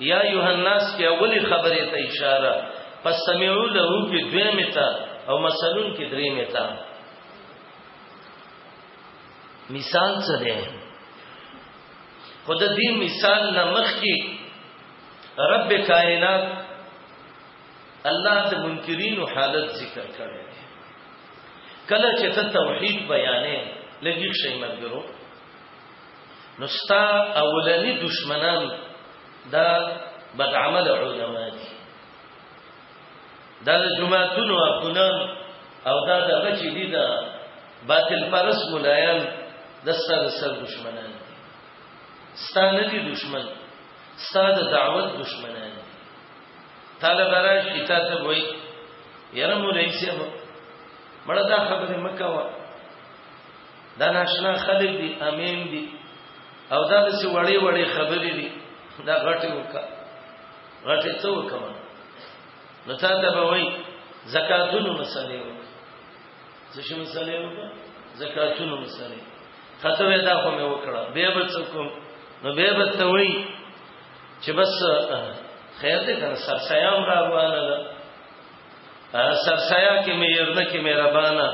یا یوهناس کې اولی خبرې ته اشاره پس سمعو له کې دوی متا او مثلون کې درې متا مثال څه دی خود دې مثال نه مخ کې رب کائنات الله د منکرینو حالت ذکر کړی دی کله چې ته توحید بیانې لګی شي مرګرو نو ستا اولنی دشمنان دا بد عمل علما دي دا د جماعتونو اپونان او دا د غچې دي دا باطل پرس ملایان د سر سر دشمنان دي ستا نه دي دشمن ستا د دعوت دشمنان تعالی برا شتا ته وای یره مولای شه مړه دا خبره مکوا دا ناشنا خلک دي امین دي او دا څه وړې وړې خبرې دي دا غټي وکا غټي څه وکم نو تا ته به وای زکاتونو مسلې وکړه څه شي مسلې وکړه زکاتونو مسلې خطوه دا خو مې وکړه به به څه کوم نو به به ته وای چې بس خیر دې کنه سرسیام را روانه ده سرسیا کې مې يرنه کې مهربانه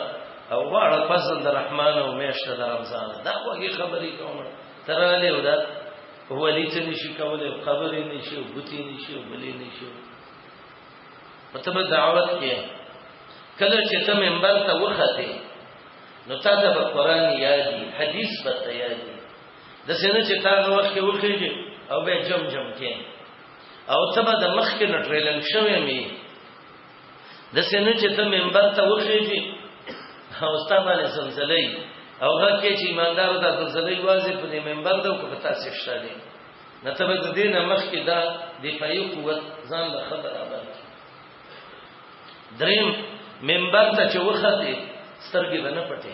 او واړه فضل د رحمان او میشت د رمضان دا وګي خبرې کوم تراله ودا ولی څه نشي کولای خبرې نشي بوتي نشي بلې نشي مطلب دعوت کې کله چې ته منبر ته وخته نو تا ته قرآن یادي حدیث به یادي د سینې چې تا هغه وخت کې وخېږي او به جم جم کې او ته به د مخ کې نټریلنګ شوې مې د سینې چې ته منبر ته وخېږي او ستا باندې زلزلې او هغه کې چې ایماندار د زلزلې وازې په دې منبر ته کو پتا څه شته دي نته به د دې نه مخ کې دا د پایو قوت ځان له خبر اول دریم منبر ته چې وخته سترګې ونه پټې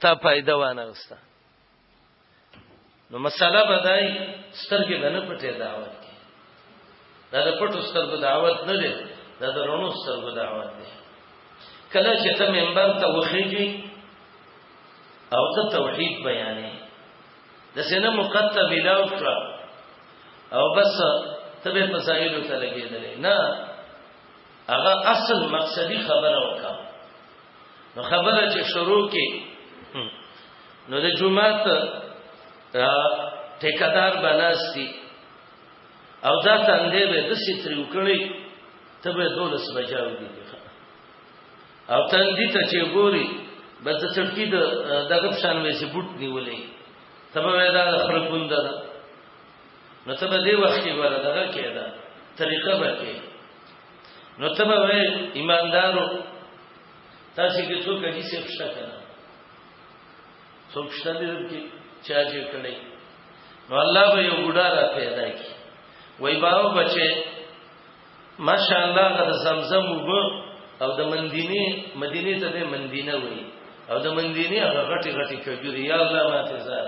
تا پیدا وانه غستا نو مساله بدای سترګې نه پټه دعوت کی دا د پټو سترګو دعوت نه دی دا د رونو سترګو دعوت دی کله چې ته منبر ته وخیږي او ته توحید بیانې د سینه مقطع بلاو کړ او بس ته به مسائل ته لګېدلې نه هغه اصل مقصدی خبره وکړه نو خبره چې شروع کې نو د جمعات ټیکدار بناستی او دا تندې به د ستري وکړي ته به دولس بجاو دي او تندې ته چې ګوري بس د چټکی د دغه شان وې سي بوت نیولې ته به دا خرپوند ده نو ته به دې وخت کې ورا دغه کېدا طریقه به کې نو ته به وې ایماندارو تاسو کې څوک هیڅ څه پښته کړه څوک پښته دې کې چا چې کړي نو الله به یو ګډا را پیدا کی وای باو بچي ماشاءالله غد زمزم وب او د مندینه مدینه ته به مندینه وای او د مندینه هغه غټي غټي کجوري یا الله ما ته زار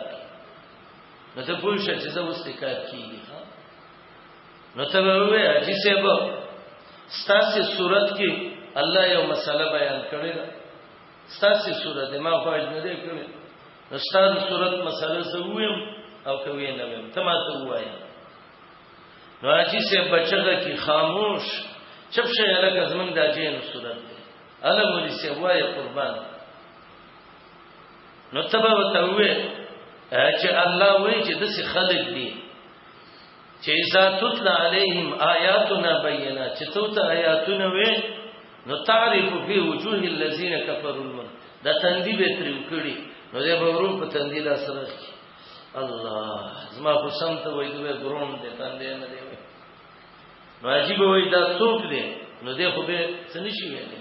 نو ته پوه شې چې زه اوس ته کار کیږي نو ته وې حاجی صاحب ستاسو صورت کې الله یو مسله بیان کړې ده ستاسو صورت ما خو اجازه نه کړې نو ستاسو صورت مسله زویم او کوي نه ویم ته ما ته وایې نو حاجی صاحب بچګه کې خاموش چپ شې لکه زمونږ د جین صورت ده اله مولي سی وایې قربان نو تبه وتوي چې الله وایي چې د څه خلق دي چې اذا تتلى عليهم آياتنا بينات چې تو ته آیاتونه وې نو تعرف فی وجوه الذين كفروا المن دا تندی به تر وکړي نو دې به ورو په تندی لا سره الله زما په سم ته وای دوی ګرون دې تندې نه دی نو عجیب وای دا څوک دی نو دې خو به څه نشي ویلې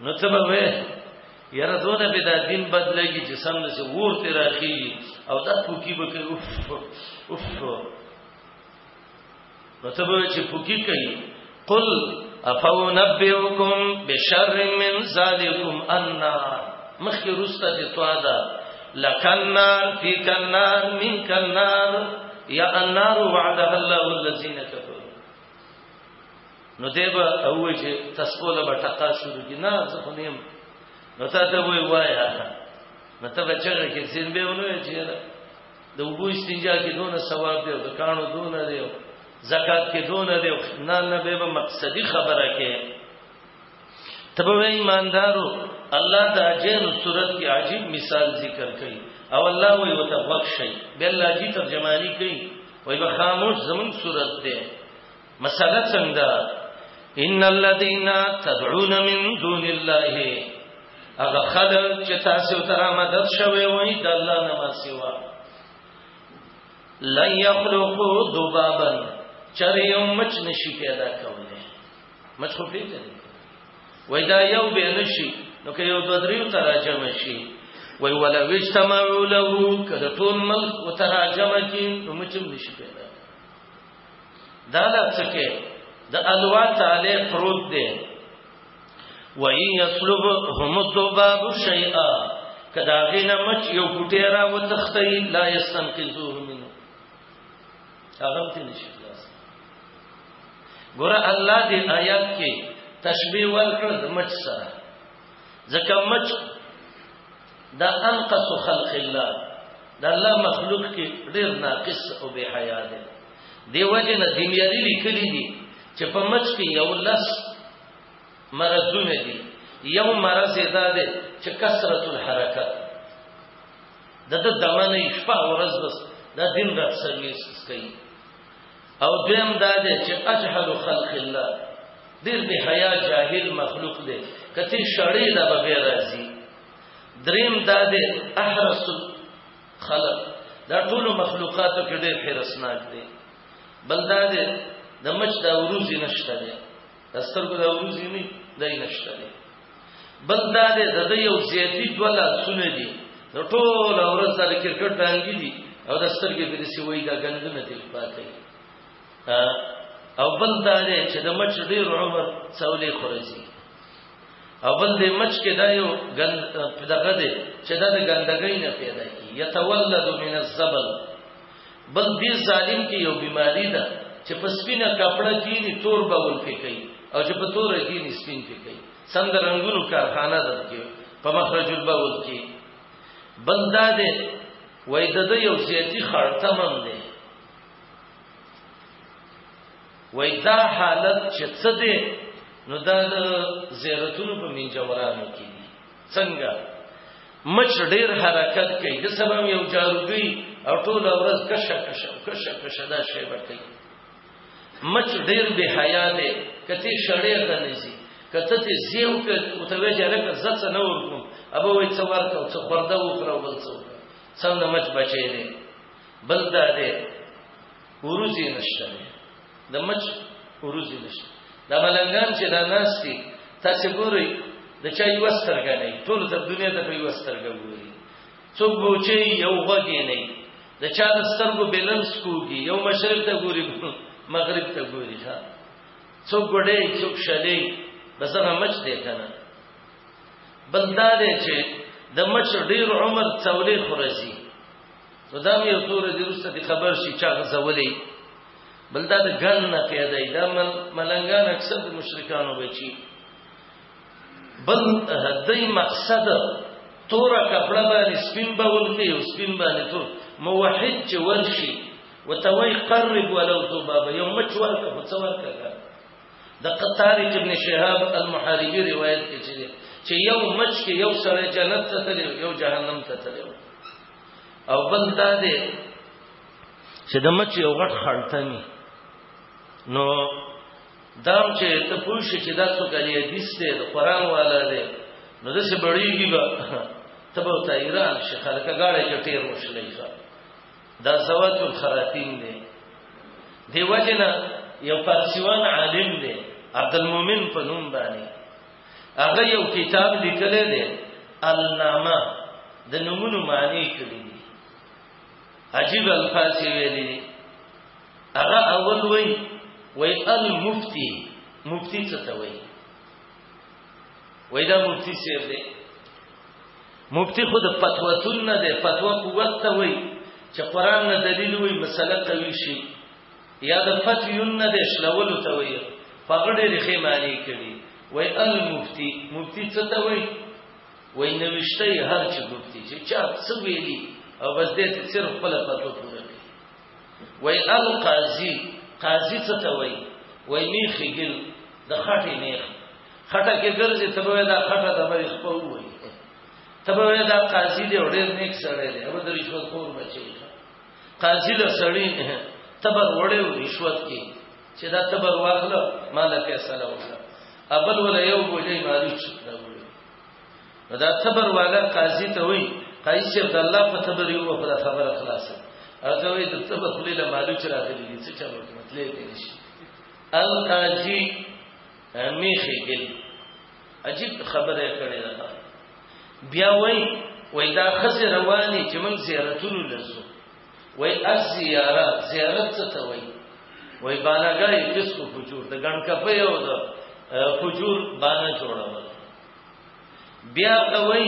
نو څه به وې یاره دونه به دا دین بدلږي چې سم نه سي ورته راخي او دا پوکی به کوي اوف اوف نو څه به چې پوکی کوي قل افو نبئکم بشر من ذالکم النار مخکې روسته د توادا لکنار فی کنار من کنار یا النار وعدها الله الذين كفروا نو دی به ووایي چې تسبو له به ټقا شروع کړي نه زه خو نه یم نو تا ته وایي وایه نو ته به چغه کې ځین به ونه وایي چې د اوبو استنجا کې دونه ثواب دی او د کانو دونه دی او زکات کې دونه دی نه نه به به مقصدی خبره کې تبه ایماندارو الله د اجر صورت کې عجیب مثال ذکر کړي او الله وی وته بخشي بل الله جی ترجمانی کوي وای به خاموش زمون صورت ده مسله څنګه ان الذين تدعون من دون الله هغه خلک چې تاسو تر مدد شوي وای د الله نه ما سیوا لن يخلقوا ذبابا چر یو مچ نشي پیدا کولای مچ خو پیدا وای دا یو به نشي نو که یو بدریو تراجم شي وای ولا وجتمعوا له کله ټول ملک وتراجم کی نو مچ نشي پیدا دا لا څکه د الوا تعالی پروت دی و ان یسلب هم الذباب شیئا کدا غینا مچ یو کوټه را وتختی لا یستنقذوه منه هغه ته نشي خلاص ګور الله دې آیات کې تشبیه ورکړ د مچ سره ځکه مچ دا انقص خلق الله دا الله مخلوق کې ډېر ناقص او بے حیا دی دی وجه نه دیمیاري لیکلي دي چې په مچ کې یو لس مرزونه دي یو مرز دا دی چې کثرت الحرکت د د دمنې شپه ورځ بس دا دین رات سرویس کوي او دیم دا دی چې اجهل خلق الله ډیر به حیا جاهل مخلوق دی کته شړې دا به راځي دریم دا دی احرس خلق دا ټول مخلوقاتو کې ډیر حرسناک دی بل دا دی د مچ دا وروزي نشته دی دسترګو د وروزی نه دای نشته بل دا دی د یو زیاتی دولا سونه دي د ټول ورځ د کرکټ ډانګي دي او د سترګې په دې وای دا غندنه دی پاتې او بل دا دی چې د مچ ډیر عمر څولې خورځي او بل دې مچ کې دا یو غند دغه دی چې دا د ګندګۍ نه پیدا کی یتولد من الزبل بل دې ظالم کې یو بیماری ده چې په سپینه کپړه کینی تور بغل کې کوي او چې په تور کینی سپین کې کوي سم د رنگونو کارخانه ده کې په مخرج البول کې بل دا دې وای د یو زیاتی خړته مم ده وای دا حالت چې څه ده نو دا د زیارتونو په منجورانو کې څنګه مچ ډیر حرکت کوي د سبب یو جاروګي او ټول ورځ کشه کشه کشه کشه دا شی ورته مچ ډیر به حیا دی کته شړې ته نسی کته ته زیو ک او ته وجه لکه زڅ نه ورکوم ابو وای څو ورته او څو خورده و خرو بل څو څنګه مچ بچی دی بل دا دی وروزي نشته د مچ وروزي نشته دا ملنګان چې دا ناس دي تاسو ګورئ د چا یو سترګه نه ټول د دنیا ته په یو سترګه ګوري څوک به چې یو غوږی نه د چا د سترګو بیلنس کوږي یو مشرق ته ګوري مغرب ته ګوري ها څوک ګډې څوک شلې بس هغه مچ دی کنه بلدار چې د مچ ډیر عمر څولې خورځي نو دا یو څو ورځې وروسته د خبر شي چا غزولې بل دا د ګن نه پیدا دی دا ملنګان اکثر د مشرکانو بچي بل هدی مقصد تورا کپڑا باندې سپین باول کې او سپین باندې تور موحد چې ورشي وتوي قرب ولو ذبابه یو مچ ورکه په څور کړه د قطار ابن شهاب المحاربي روایت کې چې یو مچ کې یو سره جنت ته تللی یو جهنم ته تللی او بل دا دی چې د مچ یو غټ خړتنی نو دا چې ته پوښ چې دا څو کلی حدیث دی د قران والا دی نو د څه بړیږي با تبو ته ایران شي خلک غاړه کې ټیر مشلې ښه دا زوات الخراتین دی دی وجنه یو پارسیوان عالم دی عبد المؤمن په نوم باندې هغه یو کتاب لیکلی دی النامه د نمونو معنی کړی دی عجیب الفاظ ویلی دی هغه اول وی وی المفتی مفتی څه ته وی وی دا مفتی څه دی مفتی خود فتواتون نه دی فتوا قوت ته وی چې قران نه دلیل وی مسله قوی شي یا د فتیون نه د شلولو ته وایي په غړې رخې معنی کړي وای المفتی مفتی څه ته وایي وای نوشته هر چې مفتی چې چا څه ویلي او بس دې ته صرف خپل پتو پوره کوي وای القاضی قاضی څه ته وایي وای میخي ګل د خټې میخ خټه کې ګرځي ته به دا خټه د مې خپل وایي ته به دا قاضی دی ډېر نیک سره دی او د رشوت خور بچي قاضی له سړی تبر وړي رشوت کې چې دا تبر واخله مال فیصله وکړه ابل ولا یو بوجي مالوچ دا وړي دا تبر والا قاضی ته وایي قاضی چې د الله په تبر یو په خبره خلاصه هغه وایي د تبر خلیل مالوچ راغلي څه چا ورته مطلب نشي القاضی میخي ګل عجیب خبره کړې ده بیا وای وای دا خزه رواني چې موږ زیارتونو لزو وای از زیارت زیارت څه ته وای وای بالاګای کیسو فجور د ګڼ کپه یو د فجور باندې جوړول بیا وای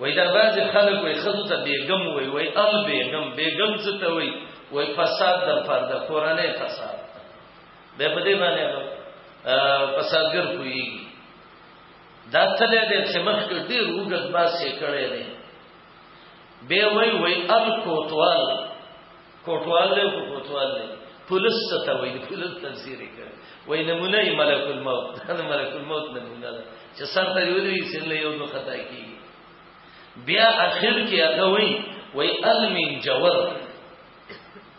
وای دا باز خلک وای خزو ته بیګم وای وای ال بیګم بیګم څه ته وای وای فساد در پرده کورنۍ فساد به په دې باندې فسادګر کوي دا تلې دې چې مخکې ډیر وګت باسي کړي دي به وای وای ال کوتوال کوتوال له کوتوال له پولیس ته وای د پولیس تفسیر کړي وای نمونه یې ملک الموت دا ملک الموت نمونه ده چې سر ته یو دی سن له یو نو خطا کی بیا اخر کې هغه وای وای ال من جوار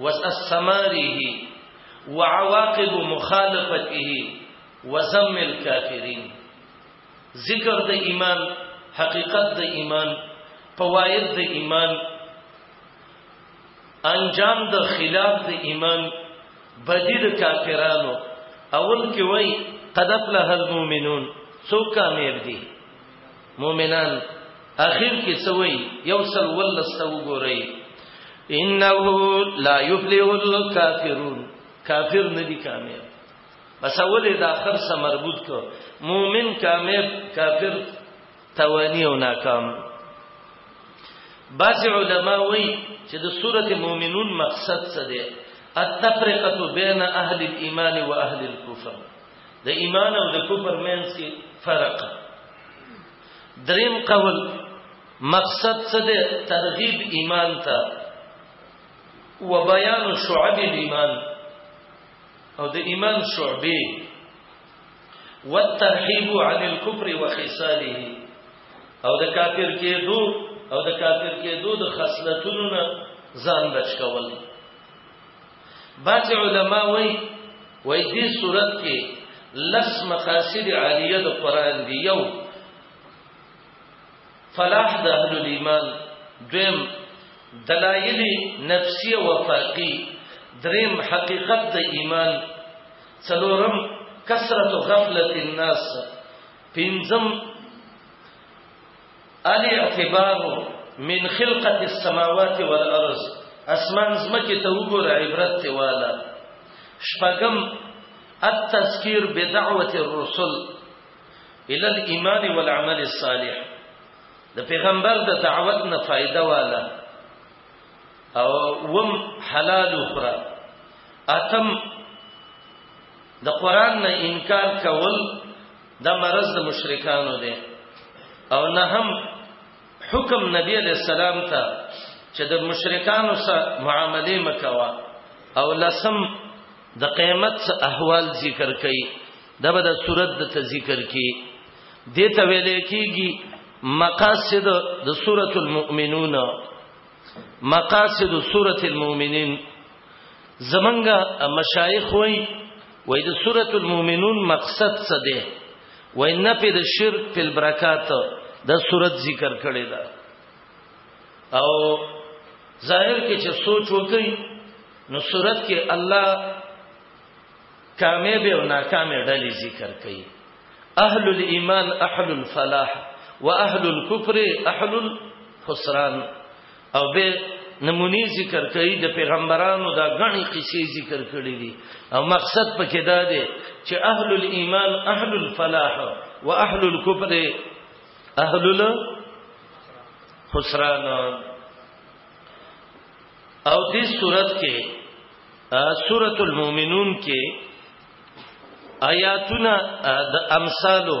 وسسماره وعواقب مخالفته وزم الكافرين ذکر د ایمان حقیقت د ایمان فواید د ایمان انجام د خلاف د ایمان بدی د کافرانو اول کې وای قد افلح المؤمنون سو کامیاب دي مومنان اخر کې څه وایي یو سل ولس ته وګورئ انه لا یفلح الکافرون کافر نه دي کامیاب بس اولې دا اخر سره مربوط کو مؤمن کامیاب کافر توانی او ناکام بعض علما وایي چې د سورته مؤمنون مقصد څه دی التفرقه بین اهل الايمان واهل الكفر د ایمان او د کفر مینس کې فرق دریم قول مقصد څه دی ترغیب ایمان ته و بیان شعب ایمان او د ایمان شعبه والترحيب عن الكفر وخصاله او د کافر کېدو او د کافر کېدو د خصلتونو نه ځان بچ کول بعض علما وای وای دې صورت کې لس مقاصد عالیه د قران دی یو فلاح د اهل الايمان دویم دلایل نفسی او فقی دریم حقیقت د ایمان څلورم کثرت غفلت الناس پنځم الاعتبار من خلقت السماوات والارض اسمان زمکه ته وګوره عبرت ته والا شپغم التذکیر بدعوه الرسل الى الايمان والعمل الصالح د پیغمبر د دعوت نه فائدہ والا او وم حلال اخرى اتم د قران نه انکار کول دا مرض د مشرکانو دی او نه هم حکم نبی علیہ السلام ته چې د مشرکانو سره معاملې مکوا او لسم د قیامت سره احوال ذکر کړي دا به د صورت د ذکر کې دته ویلې کېږي مقاصد د سورۃ المؤمنون مقاصد سورۃ المؤمنین زمنګ مشایخ وای وای د سوره المؤمنون مقصد څه دی وای نه په د شرک په برکات د سوره ذکر کړي دا او ظاهر کې چې سوچ وکړي نو سوره کې الله کامیاب او ناکامیاب ډلې ذکر کړي اهل الايمان اهل الفلاح واهل الكفر اهل الخسران او به نمونی ذکر کوي د پیغمبرانو دا غني قصې ذکر کړې دي او مقصد پکې دا دی چې اهل الايمان اهل الفلاح واهل الكفر اهل الخسران او دې صورت کې سورۃ المؤمنون کې آیاتونه د امثالو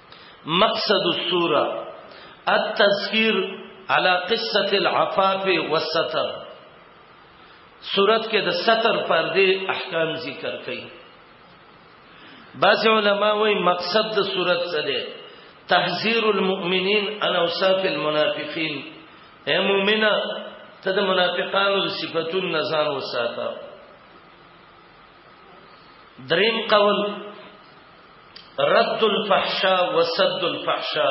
مقصد السوره التذکیر علی قصه العفاف والستر صورت کې د ستر پردې احکام ذکر کړي بعض علما وایي مقصد د صورت څه دی تحذير المؤمنين عن اوصاف المنافقين اے مؤمنه ته د منافقانو صفاتونو نه ځان وساته دریم قول رد الفحشا وسد الفحشا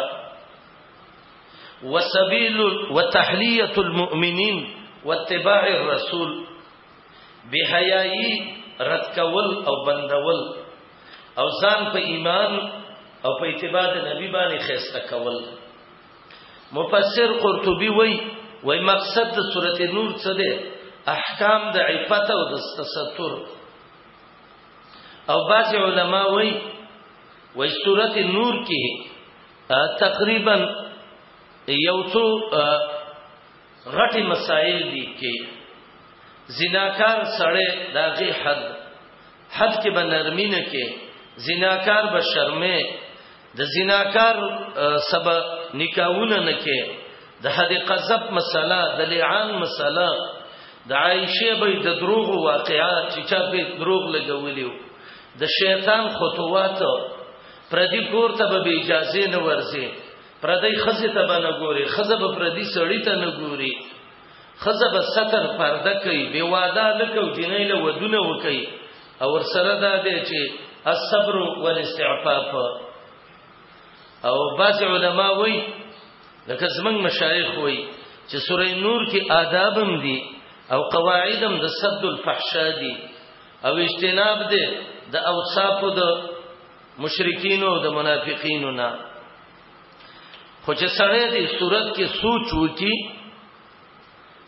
وسبيل وتحليه المؤمنين واتباع الرسول بحیايي رد کول او بندول او ځان په ایمان او په اتباع د نبی باندې خسته کول مفسر قرطبي وای وای مقصد د سورته نور څه دی احکام د عفت او د ستر او بعض علما وای وای سورته نور کې تقریبا یو څو غټي مسائل دي کې زناکار سړی داغه حد حد کې به نرمي نه کې زناکار به شرمې د زناکار سب نکاحونه نه کې د حد قذب مسله د لعان مسله د عائشه به د دروغ واقعات چې چا په دروغ لګولیو د شیطان خطوات پردي کور ته به اجازه نه ورځي پردي خزه ته به نه ګوري خزه به پردي سړی ته نه ګوري ښځه به ستر پرده کوي بې واده هلک او جینۍ له ودونه وکوي او ورسره دا دی چې الصبر والاستعفاف او بعض علما وایي لکه زمنګ مشایخ وایي چې سورې نور کې آداب هم دي او قواعد هم د صد الفحشاء دي او اجتناب دي د اوصاف د مشرکین او د منافقین نه خو چې سړی دې صورت کې سوچ وکي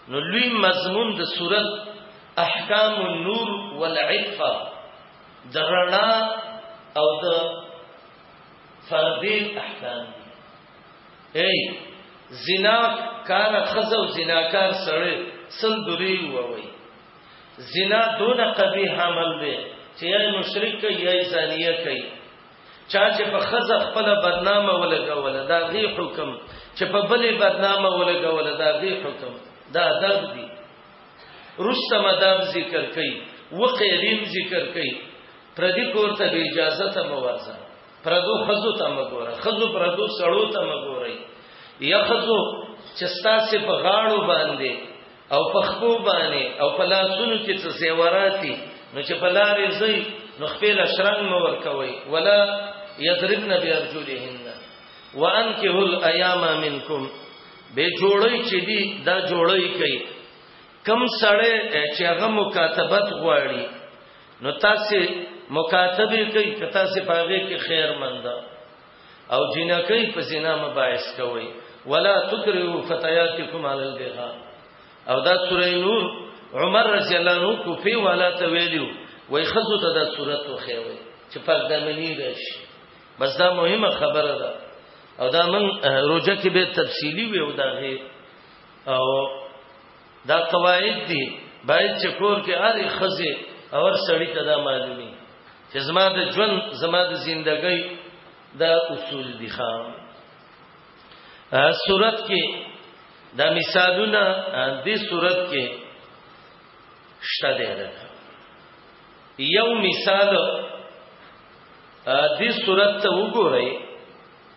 نو لوی مضمون د صورت احکام النور والعفه د رڼا او د فردي احکام ای زنا کار خزو زناکار سره سل دوری ووي زنا دون قبیح عمل دی چې یا مشرک یا زانیه کوي چا چې په خزه خپل برنامه ولګوله دا غي حکم چې په بلې برنامه ولګوله دا غي حکم دا درد دی رسته مدام ذکر کوي وقیدین ذکر کوي پردي کور ته اجازه ته مورځه پردو خزو ته مګوره خزو پردو سړو ته مګوري یا خزو چې ستاسو په غاړو باندې او په خپو باندې او په لاسونو کې څه زیوراتي نو چې په لارې ځي نو خپل شرنګ مو ورکوي ولا یضربن بیرجلهن وانکه الایام منکم به جوړی چې دی دا جوړی کوي کم سړی چې هغه مکاتبت غواړي نو تاسو مکاتبه کوي که تاسو په هغه کې خیر منده او جنکۍ په زنا مباعث کوي ولا تکرهوا فتياتكم على البغاء او دا سوره نور عمر رضی الله عنه کو په والا ته ویلو وای خزو ته دا سوره توخه وي چې پرده منی راشي بس دا مهمه خبره ده او دا من روزه کې به تفصیلی وي او دا او دا قواعد دي باید چې کور کې هرې خزه او هر سړی ته دا معلومي چې زما د ژوند زما د ژوندۍ دا اصول دي خام صورت کې دا مثالونه د صورت کې شته دی یو مثال د صورت ته وګورئ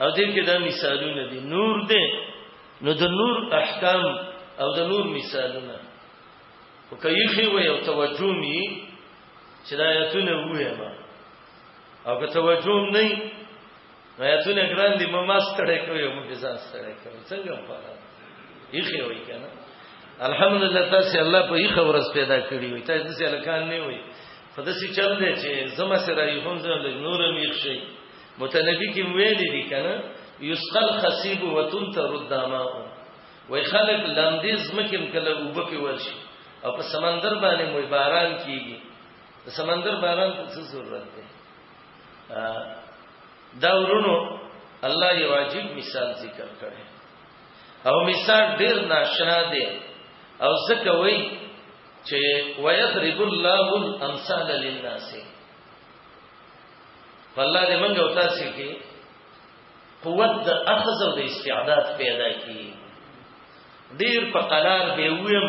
او دې کې دا مثالونه دي نور دې نو د نور احکام او د نور مثالونه وکيخي وي او توجه می چې دا آیتونه وایم او که توجه نه آیتونه ګران دي ما ماستړې کوي مو به ځان ستړې کوي څنګه په اړه یخي وي کنه الحمدلله تاسو الله په یخه ورځ پیدا کړی وي تاسو دې الکان نه وي فدسی چل دی چې زما سره یې هم زه لږ نورم یخ شي متنبی کې ویل دي کنه یسقل خصیب وتنتر الدماء وای خلق لاندې زمکم کله وبکه ورشي او په سمندر باندې مو باران کیږي سمندر باران څه ضرورت دی دا ورونو الله یو عجیب مثال ذکر کړي او مثال ډیر ناشنا دی او څه کوي چې ويضرب الله الامثال للناس الله دې موږ او تاسو کې قوت د اخذ او د استعداد پیدا کړي ډیر په قلار به ویم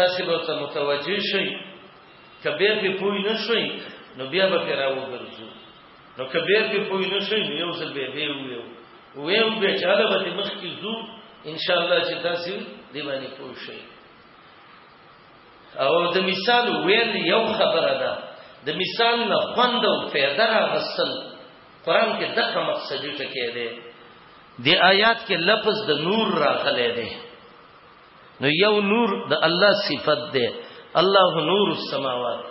تاسو به ته متوجه شئ کبیر په پوی نه شئ نو بیا به راو ګرځو نو کبیر په پوی نه شئ نو یو ځل به به ویو ویم به چاله به مخ کې زو ان شاء الله چې تاسو دی باندې پوه شئ او د مثال ویل یو خبره ده د مثال نه خوند او فایده راغستل قران کې دغه مقصد ټکی دی د آیات کې لفظ د نور راغلی دی نو یو نور د الله صفت دی الله نور السماوات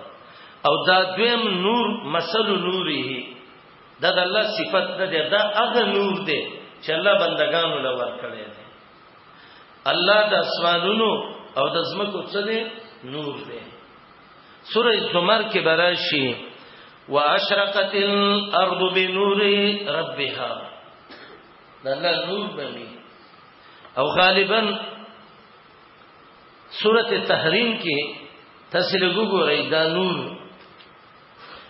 او دا دویم نور مثل نوره دا د الله صفت نه دی دا هغه نور دی چې الله بندگانو لور کړی دی الله د اسمانونو او د زمکو څه دی نور دی سوره زمر کې براشي واشرقت الارض بنور ربها دا الله نور بني او غالبا سوره تحریم کې تاسو له ګورئ دا نور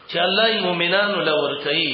چې الله مؤمنانو لور کوي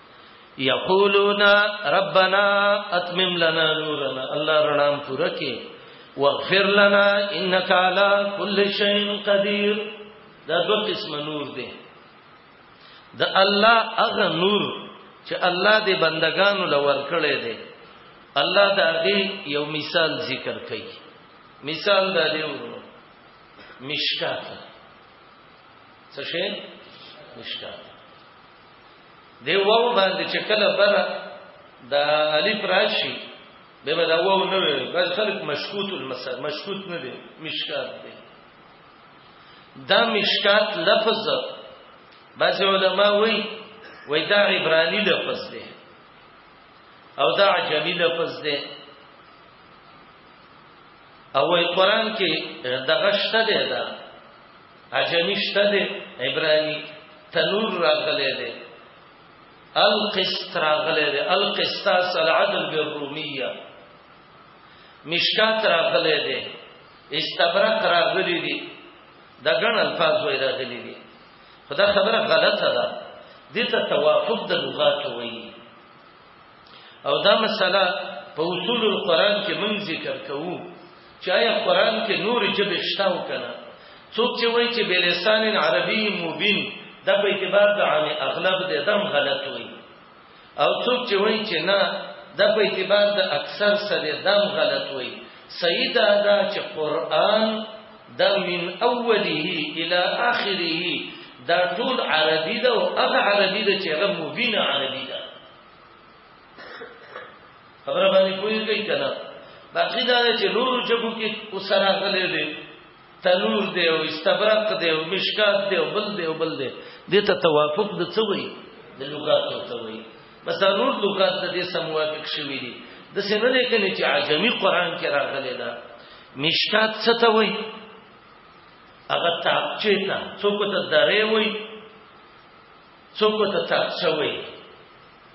یقولون ربنا اتمم لنا نورنا الله رنام پورا کې واغفر لنا انك على كل شيء قدير دا دو قسم نور دی د الله هغه نور چې الله دې بندگانو لور کړی دی الله دا دې یو مثال ذکر کړي مثال دا دی مشکات څه شي مشکات دی وو باندې چې کله بر د الف راشي به به دا وو نه وي بس خلک مشکوت المسل مشکوت نه دي مشکات دي دا مشکات لفظ بعض علما وایي وای دا عبرانی لفظ دی او دا عجمی لفظ دی او وای قران کې دغه شته دی دا عجمی شته دی عبرانی تنور راغلی دی القسط راغلی دی القسطاس العدل بالرومیه مشکات راغلی دی استبرق راغلی دی دا ګڼ الفاظ وای راغلی دی خدا خبره غلطه ده دته توافق د لغات وایي او دا مسله په اصول القرآن کې مونږ ذکر کوو چې آیا قرآن کې نور جبه شته او کنه څوک چې وایي چې بلسان عربي مبین دا په اعتبار د عام اغلب د دم غلط وایي او څوک چې وایي چې نه دا په اعتبار د اکثر سره دم غلط وایي سیدا دا چې قرآن دا من اوله الى اخره دا ټول عربي دا او هغه عربي دا چې هغه مبین عربي دا خبره باندې کوی کوي کنه باقی دا چې نور جبو کې اوسره غلې دي تنور دی او استبرق دی او مشکات دی او بل دی او بل دی دته توافق د څه وایي د لغاتو ته وایي مثلا نور لغات د دې سم موافق شوی دي د سینه لیکنې چې عجمی قران کې راغلي دا مشکات څه ته وایي هغه تاپچه ته څوک ته درې وایي څوک ته تاپچه وایي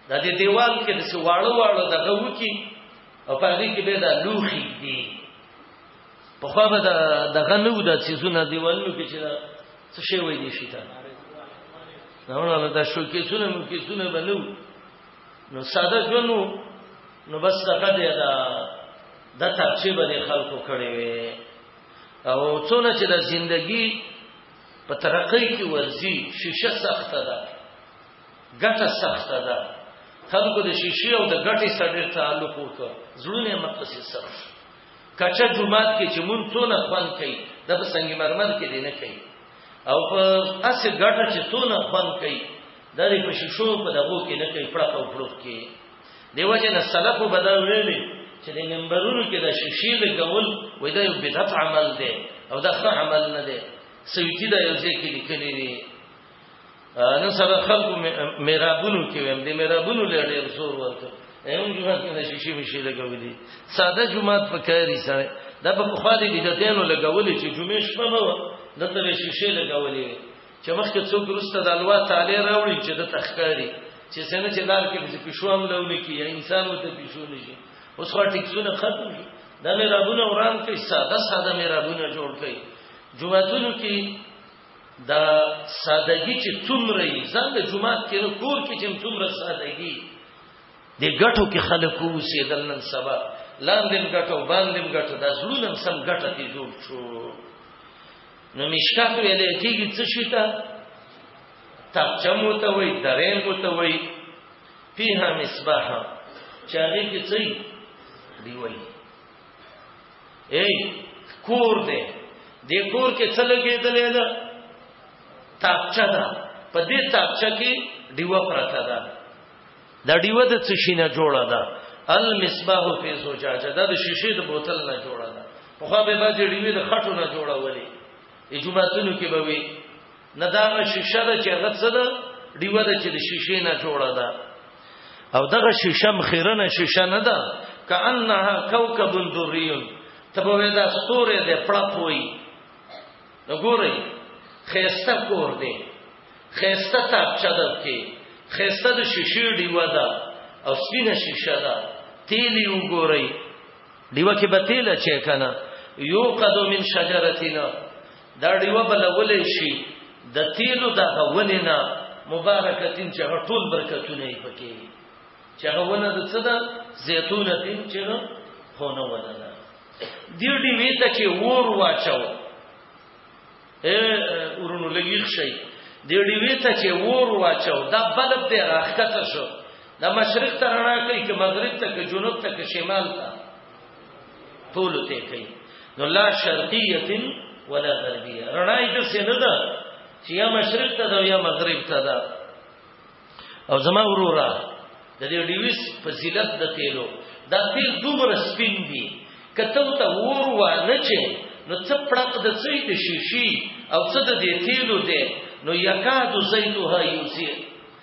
د دې دیوال کې د سواړو واړو دغه وکی او په هغه کې به دا لوخي دي په خو به دغه نو د سيزونه دیوالونو کې چې څه شی وای دي شي تا نو دا شو کې سونه مو کې سونه بنو نو ساده ژوندو نو بس دغه دی دا د ترچه باندې خلکو کړي وي او څونه چې د ژوندۍ په ترقۍ کې ورزي شیشه سخته ده ګټه سخته ده خلکو د شیشې او د ګټې سره تعلق وکړ زړونه مقصد سره کچه جمعات کې چې مونږ څونه خوان کوي د په سنگ مرمر کې دی نه کوي او په اسه ګټه چې څونه خوان کوي د دې په شیشو په دغو کې نه کوي پړق او پړق کې دیو جن سلف بدل ویلي چې د منبرونو کې د شیشې د کول وې دا یو بدعت عمل دی او دا ښه عمل نه دی سویتی دا یو ځای کې لیکلي دي نن سره خلکو میرابونو کې ویم د میرابونو لړې زور ورته ایوم جمعات کې نشي مشي لګولې ساده جمعات په کاری سره دا په خو دې بدعتانو لګولې چې جمعې شپه به دته شیشې لګولې چې مخکې څوک رسته د الوا تعالی راوړي چې د تخکاری چې څنګه چې لار کې چې پښو هم لولې کې یا انسان وته پښو نشي اوس خو ټیکسونه ختم شي دا مې ربونه وران کې ساده ساده مې ربونه جوړ کړي جمعتونو کې دا سادگی چې څومره یې ځان د جمعات کې نو کور کې چې څومره سادگی د ګټو کې خلک اوسېدل نن سبا لاندم ګټو باندم ګټو دا زړونه سم ګټه کې جوړ شو نو مشکات ویلې کېږي څه شي ته ترجمه ته وای درېم ته وای فيها مصباح چاغي کې څه دی وای ای کور دې دې کور کې څه لګېدلې ده تاپچه ده په دې تاپچه کې دیوه پرته ده دا دیوه د څه شي نه جوړه ده المصباح فی زجاجه دا د شیشې د بوتل نه جوړه ده په خو به باندې دیوه د خټو نه جوړه ولې جمعهتونو کې به وي نه دا شیشه ده چې هغه څه ده دیوه ده چې د شیشې نه جوړه ده او دغه شیشه مخیرنه شیشه نه ده کانها کوكب دري تبوې دا ستوره ده پړپ وای وګورئ خيسته کور دی خيسته تاپچه ده کې خيسته د شیشې دیوه ده او سپینه شیشه ده تیلی وګورئ دیوه کې به تیل چې کنه یوقد من شجرتنا دا ډیوه بلولې شي د تیلو د غونې نه مبارکتین چې ټول برکتونه یې پکې چې غونه د څه ده زیتون تین چې خونه ولا ده دې ډیوې ته چې ور واچو اے ورونو لګیخ شي دې ډیوې ته چې ور واچو دا بلب دې راخته شو د مشرق ته رڼا کوي چې مغرب ته کې جنوب ته کې شمال ته ټول ته کوي نو لا شرقیه ولا غربیه رڼا یې څه نه ده چې یا مشرق ته ده یا مغرب ته ده او زما وروره د دې ډیویس فضیلت د تیلو دا تیل دومره سپین دي کته ته ور و نه چې نو څه پړق د څه د شیشي او څه د دې تیلو ده نو یکاد زیتها یوزی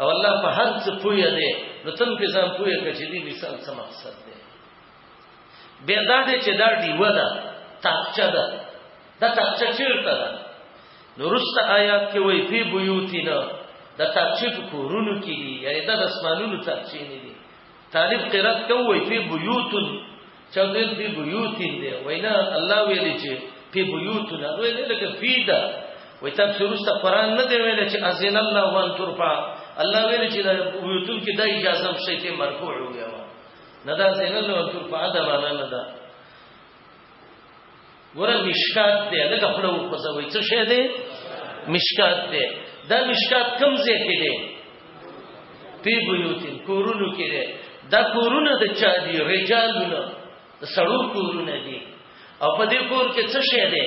او الله په هر څه پوهه دی نو تم په ځان پوهه کچې دی مثال څه مقصد دی بیا دا دی چې دا دیوه ده تاقچه ده دا تاقچه چیرته ده نو رسته آیات کې وایي فی بیوتنا دا تاقچه په کورونو کې دي یعنی دا د اسمانونو تاقچې نه دي طالب قرات کوي په بیوت چا دې په بیوت دې وینا الله ویل چې په بیوت نه ویل لکه فیدا وې تاسو ورسته قران نه دی ویل چې ازین الله وان ترفع الله ویل چې دا بیوتون کې د اجازه مشي ته مرفوع وي نه دا ازین الله وان ترفع دا معنا نه ده ګوره مشکات دی لکه خپل وخوځوي څه شی دی مشکات دی دا مشکات کم ځای کې دی په بيوتین کورونو کې دی دا کورونه د چا دي رجالونه سړو کورونه دي او په دې کور کې څه شی دی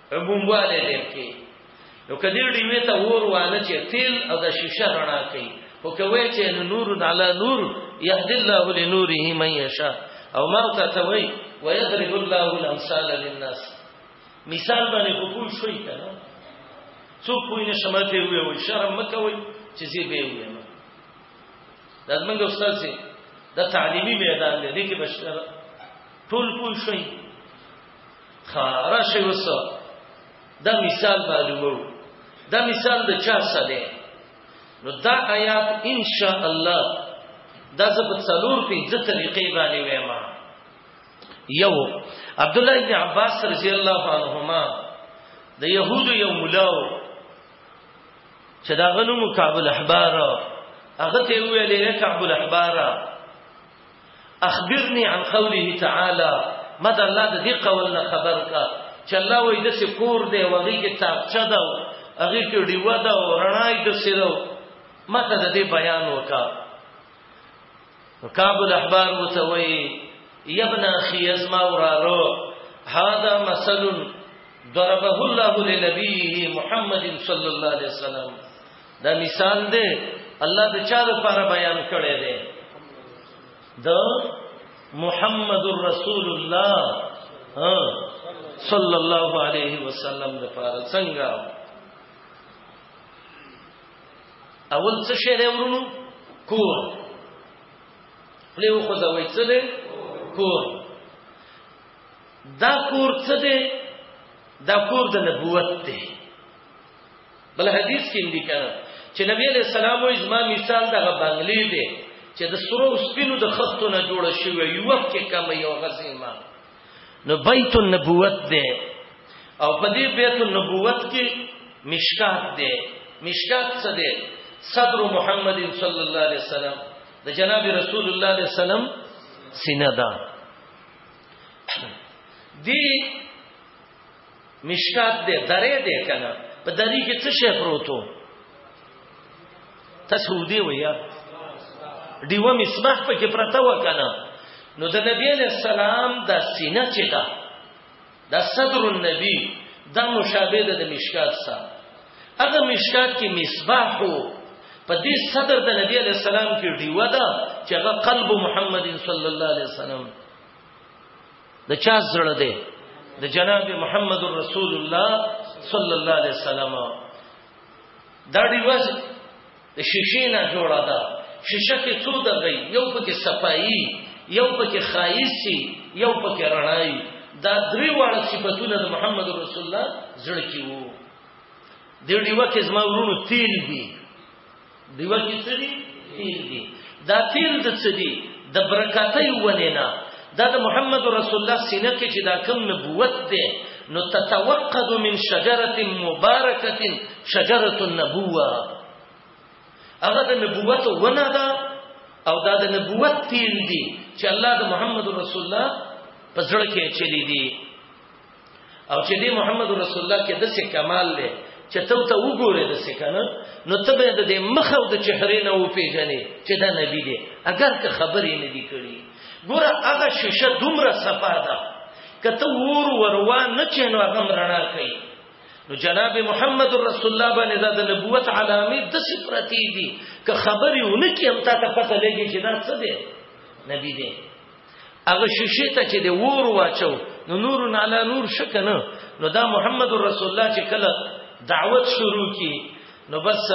بومواله ډیر کې نو کدی ډیوی ته ور وانه چې تیل او د شیشه رڼا کوي او کوي چې نور علی نور یهد الله لنوره من یشاء او ما ته توي ويضرب الله الامثال للناس مثال باندې حقوق شوي کنه څوک پوی نه شمته وي او شرم مکوي چې زی به وي ما د زمنګ استاد سي د تعلیمي میدان دی کې بشر ټول پوی شوي خارا شي وس دا مثال معلومو دا مثال د چا سره دی نو دا آیات ان شاء الله دا زه په څلور پنځه طریقې باندې وایم یو عبد الله ابن عباس رضی الله عنهما د يهودو یو ملاو چې دا غنو مقابل احبار هغه ته ویلې کعب الاحبار اخبرني عن قوله تعالی ما د الله د دې قول نه خبر کا چې الله وایي د څه کور دی وغي کې تاپچا دا هغه کې ډیوا دا رڼای د سره ما ته د دې بیان وکا کعب الاحبار متوي ابن اخي ازما ورارو هذا مثل ضربه الله لنبيه محمد صلى الله عليه وسلم دا مثال دی الله د چا لپاره بیان کړی دی د محمد رسول الله صلی الله علیه وسلم لپاره څنګه اول څه شی دی ورونو کور له خو دا وای څه دی کور دا کور څه دی دا کور د نبوت دی بل حدیث کې دی کنه چې نبی علیہ السلام او ازما مثال دغه بنگلې دی چې د سرو سپینو د خختو نه جوړ شوی یو کې کم یو غزیما نو بیت النبوت دی او په دې بیت النبوت کې مشکات دی مشکات څه دی صدر محمد صلی الله علیه وسلم د جناب رسول الله علیه وسلم سینه ده دی مشکات دی درې دی کنه په درې کې څه شی پروتو تاسو دې ویا دیو مسمح په کې پرته وکنه نو د نبی علیہ السلام د سینه چې دا د صدر النبی دا مشابه ده د مشکات سره هغه مشکات کې مصباح وو په دې صدر د نبی علیہ السلام کې دیو ده چې هغه قلب محمد صلی الله علیه وسلم د چا زړه دی د جناب محمد رسول الله صلی الله علیه وسلم دا دیواز د شیشې نه جوړه ده شیشه کې څو دغې یو پکې صفائی یو پکې خایسي یو پکې رڼای دا درې واړه صفاتونه د محمد رسول الله زړه کې وو د دیوه کې زما ورونو تیل دي دیو کې څه دي تیل دي دا تیل د څه دي د برکاتي ونه نه دا د محمد رسول الله سینه کې چې دا کم نبوت ده نو تتوقد من شجره مبارکه شجره النبوه هغه د نبوت ونه ده او دا د نبوت تیل دي چې الله د محمد رسول الله په ځړ کې چلی دي او چې دی محمد رسول الله کې د څه کمال دی چې ته ته وګوره د څه کنه نو ته به د مخ او د چهره نه وپیژنې چې دا نبی دی اگر که خبرې نه دی کړې ګوره هغه شیشه دومره صفا ده کته ور وروا نه چینو هغه رڼا کوي نو جناب محمد رسول الله باندې دا د نبوت علامه د صفرتی دي که خبرې ونه کې هم تا ته پته لګي چې دا څه دی نبی دی هغه شیشه ته چې د ور واچو نو نور نه علا نور شکنه نو دا محمد رسول الله چې کله دعوت شروع کی نو بس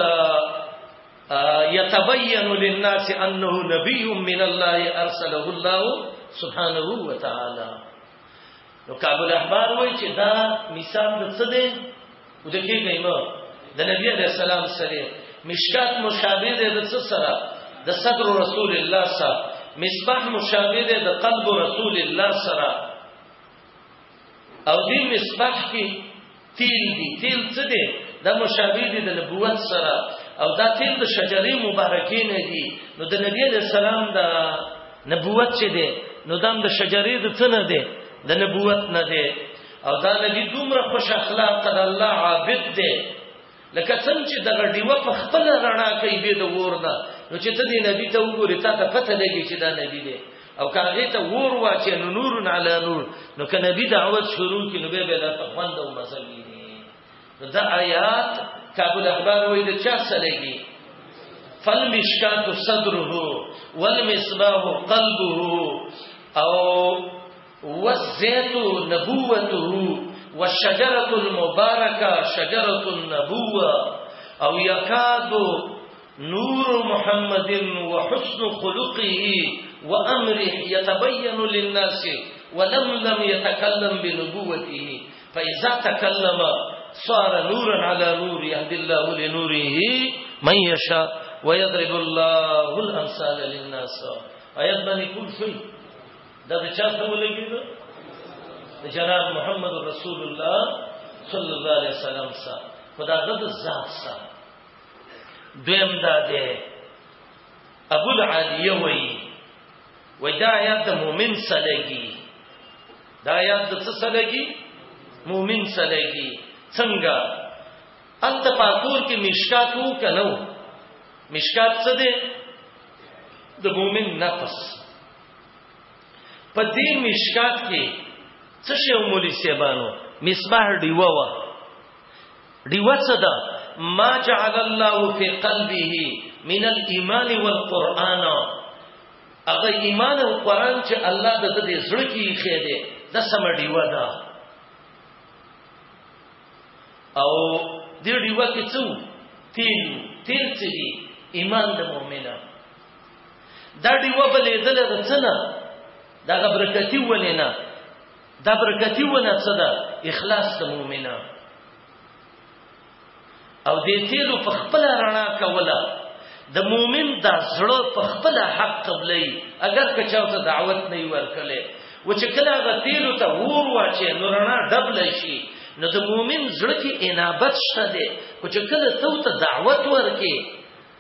يتبين للناس انه نبي من الله ارسله الله سبحانه وتعالى نو کعب الاحبار وایي چې دا مثال د څه دی او د کې نیمه د نبی علی السلام سره مشکات مشابه دی د څه سره د صدر رسول الله سره مصباح مشابه دی د قلب رسول الله سره او دې مصباح کې تیل دی تیل څه دی دا مشابه دي د نبوت سره او دا تیل د شجرې مبارکې نه دي نو د نبی علیہ السلام د نبوت چې دی نو دام د شجرې د څه نه دی د نبوت نه دی او دا نبی دومره خوش اخلاق د الله عابد دی لکه څنګه چې دغه ډیوه په خپل رڼا کوي به د ور نه نو چې ته دې نبی ته وګورې تا ته پته لګي چې دا نبی دی او کاغه ته ور واچې نو نور علی نور نو که نبی دعوت شروع کړي نو به به لا تخوند او مزلی نو دا آیات کابل اخبار وایي د چا سلګي فالمشکات صدره والمصباح قلبه او والزيت نبوته والشجرة المباركة شجرة النبوة أو يكاد نور محمد وحسن خلقه وأمره يتبين للناس ولم لم يتكلم بنبوته فإذا تكلم صار نورا على نور يهدي الله لنوره من يشاء ويضرب الله الأمثال للناس آيات كل کوم دا د چا سره ولګېده د جناب محمد رسول الله صلی الله علیه وسلم سره خدا غد ذات سره دویم دا دی ابو العالیه وی وی دا آیات د مؤمن سلګي دا آیات د څه سلګي مؤمن سلګي څنګه انت پاتور کې مشکات وو کنو مشکات څه دی د مؤمن نفس په دې مشکات کې څه شی مولوی سیبانو مصباح دیوه وا دیوه څه ده ما جعل الله فی قلبه من الايمان والقران هغه ایمان او قران چې الله د دې زړه کې خې ده د سم دیوه ده او دې دیوه کې څو تین تین چې ایمان د مؤمنه دا ډیوه بلیدله د څه نه دغه برکتي ونې نه دا برکتي ونه څه ده اخلاص د مؤمنه او دې تیلو په خپل رڼا کوله د مؤمن د زړه په خپل حق قبلې اگر که چاته دعوت نه ورکړي و چې کله هغه تیلو ته ور واچي نو رڼا ډبل شي نو د مؤمن زړه کې انابت شته دی کو چې کله ته دعوت ورکې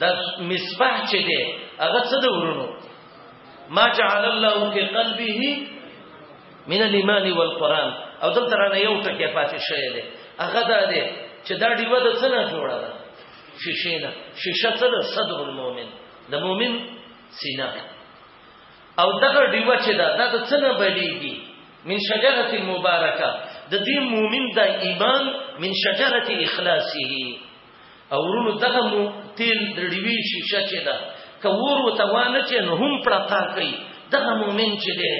د مصباح چې دی هغه څه د ورونو ما جعل الله في قلبه من الايمان والقران او دلته را نه یو ټکی پاتې شوی دی هغه دا دی چې دا ډیوه د څه نه جوړه ده شیشه نه شیشه څه ده صدر المؤمن د مؤمن سینه او دغه ډیوه چې دا د څه نه بلیږي من شجره مبارکه د دې مؤمن د ایمان من شجره اخلاصه او ورونو دغه مو تیل دړیوي شیشه چې ده که ور وته وانه چې نه هم پړقا کوي دغه مؤمن چې ده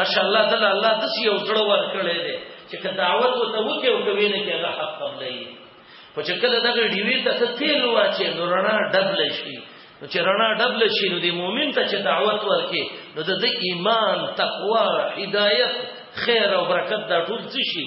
ماشاءالله تعالی الله د سی او زړه ور کړی دی چې که دعوت وته وکي او کوي نه کې هغه حق قبلې خو چې کله دغه ډیوي ته تیل واچي نو رڼا ډبل شي نو چې رڼا ډبل شي نو د مؤمن ته چې دعوت ورکي نو د ایمان تقوا هدایت خیر او برکت دا ټول څه شي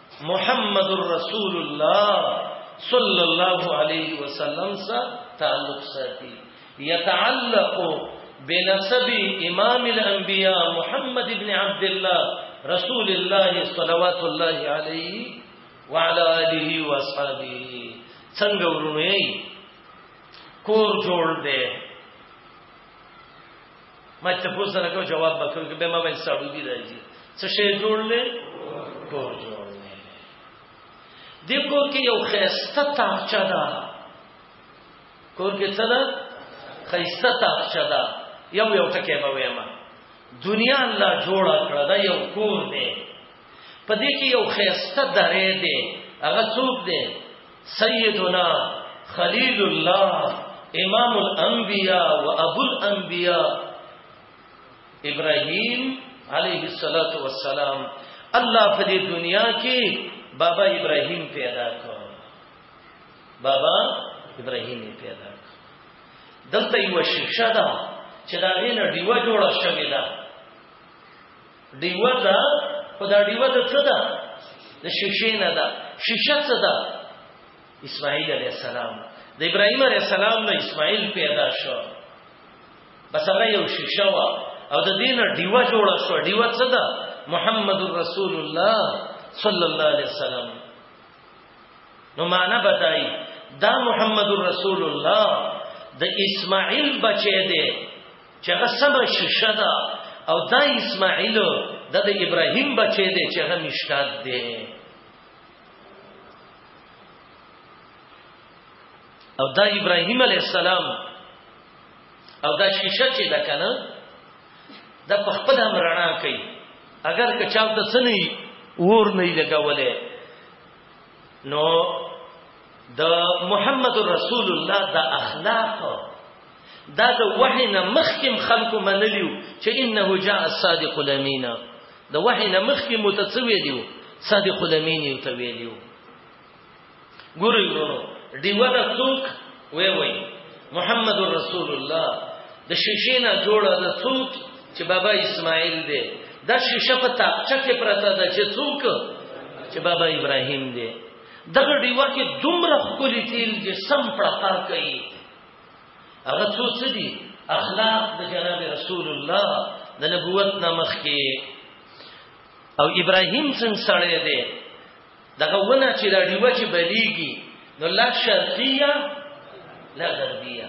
محمد رسول الله صلی الله علیه وسلم سره تعلق ساتي يتعلق بنسب امام الانبیاء محمد ابن عبد الله رسول الله صلوات الله علیه وعلى اله واصحابه څنګه ورونه کور جوړ دی ما ته پوس نه کو جواب وکړ چې به ما وای سعودي راځي څه شی جوړلې کور جوړلې د کور کې یو خسته تاخچه ده کور کې څه ده خسته تاخچه ده یو یو ټکی به وایم دنیا الله جوړه کړه دا یو کور دی په دې کې یو خیسته درې دی هغه څوک دی سیدنا خلیل الله امام الانبیاء و ابو الانبیاء ابراهیم علیه الصلاۃ والسلام الله په دې دنیا کې بابا ابراهیم پیدا کړ بابا ابراهیم پیدا کړ دلته یو شیشه ده چې دا غینه دیوه جوړه شوې ده ډیوه ده خو دا ډیوه د څه ده د شیشې نه ده شیشه څه ده اسماعیل علیه السلام د ابراهیم علیه السلام نه اسماعیل پیدا شو بس هغه یو شیشه وا او د دین ډیوه جوړه شو ډیوه څه ده محمد رسول الله صلی الله علیه وسلم نو معنا بدای دا محمد رسول الله د اسماعیل بچی دی چې هغه سمه شیشه ده او دا اسماعیل د د ابراهیم بچی دی چې هغه مشکات دی او دا ابراهیم علی السلام او دا شیشه چې ده کنه دا په خپل هم رڼا کوي اگر که چا ته څه نه ور نه لګولې نو د محمد رسول الله د اخلاق دا د وحی نه مخکم خلکو منلیو چې انه جاء الصادق الامین د وحی نه مخکې متڅوي دیو صادق الامین یو ته ویلیو ګورئ ورو دیو دا څوک وی وی محمد رسول الله د شیشې نه جوړه د څوک چې بابا اسماعیل دی دا شیشه په تاقچه کې پرته ده چې څوک چې بابا ابراهیم دی دغه دیو کې دومره خولي تیل چې سم پړقار کوي هغه څو څه دي اخلاق د جناب رسول الله د نبوت نامخ کې او ابراهيم څنګه سره دی دغه ونه چې دا دیو چې بلیږي نو لا شرقیه لا غربیه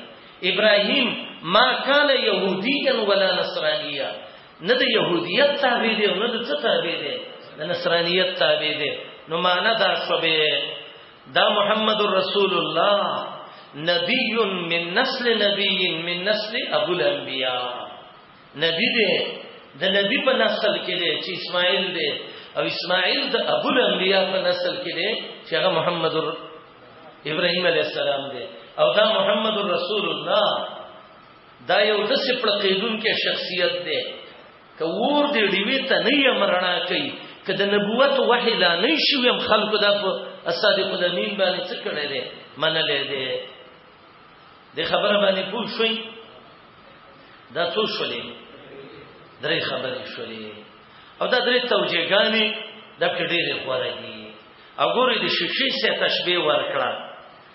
ابراهيم ما کان يهوديا ولا نصرانيا نه د يهوديت تابع دی نه د څه تابع دی د نصرانيت تابع دی نو معنا دا شوبه دا محمد رسول الله نبی من نسل نبی من نسل ابو الانبیاء نبی دی د نبی په نسل کې دی چې اسماعیل دی او اسماعیل د ابو الانبیاء په نسل کې دی چې هغه محمد ابراهیم علی السلام دی او دا محمد رسول الله دا یو د سپړ قیدون کې شخصیت دی که ور دې ډیوی ته نه یم رڼا کوي که د نبوت وحی لا نه شوم خلکو دا په الصادق الامین باندې څه کړی دی منلې دی د خبره باندې پوه شوي دا څو شولې درې خبرې شولې او دا درې توجیهګانې د کډېرې غوړې دي او ګورې د شیشې سه تشبیه ورکړه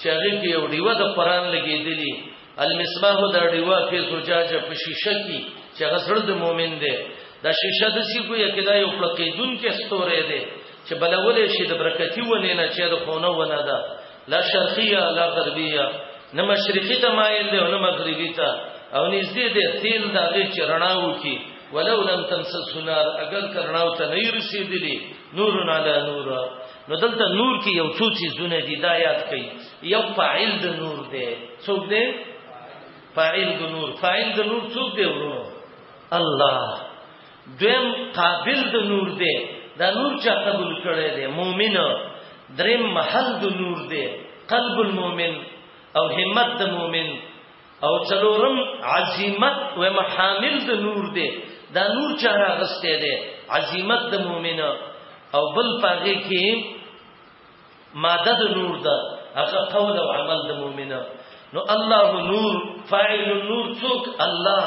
چې هغه کې یو ډیوه د قران لګېدلی المصباح دا ډیوه په زجاجه په شیشه کې چې هغه سره د مؤمن دی دا شیشه د سی کوی کې دا یو پړقیدون کې ستوره دی چې بلولې شي د برکتی ونه نه چې د خونه ونه ده لا شرقیه لا غربیه نه مشرقی ته مایل دی او نه مغربی ته او نږدې دی تیل دا غي چرناو کې ولو لم تمسس نار اگر کرناو ته نه رسیدلی نور علی نور نو دلته نور کې یو څو چیزونه دي دا یاد کړئ یو فاعل د نور دی څوک دی فاعل د نور فاعل د نور څوک دی ورونو الله دویم قابل د نور دی دا نور چا قبول کړی دی مؤمن دریم محل د نور دی قلب المؤمن او همت د مؤمن او څلورم عزیمت و محامل د نور دی دا نور چا راغسته دی عزیمت د مؤمن او بل پاګه کې ماده د نور ده هغه قول او عمل د مؤمن نو الله نور فاعل النور څوک الله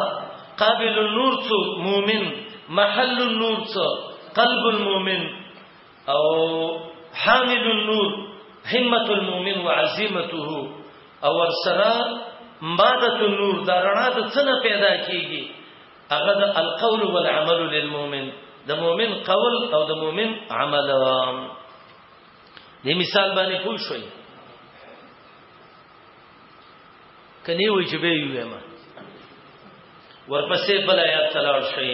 قابل النور څوک مؤمن محل النور څوک قلب المؤمن او حامل النور همت المؤمن وعزيمته او ورسره ماده النور دا رڼا د څنګه پیدا کیږي هغه د القول والعمل للمؤمن د مؤمن قول او د مؤمن عمل دې مثال باندې پوه شئ کني وي چې به یو ما ورپسې بل آیات تلاړ شئ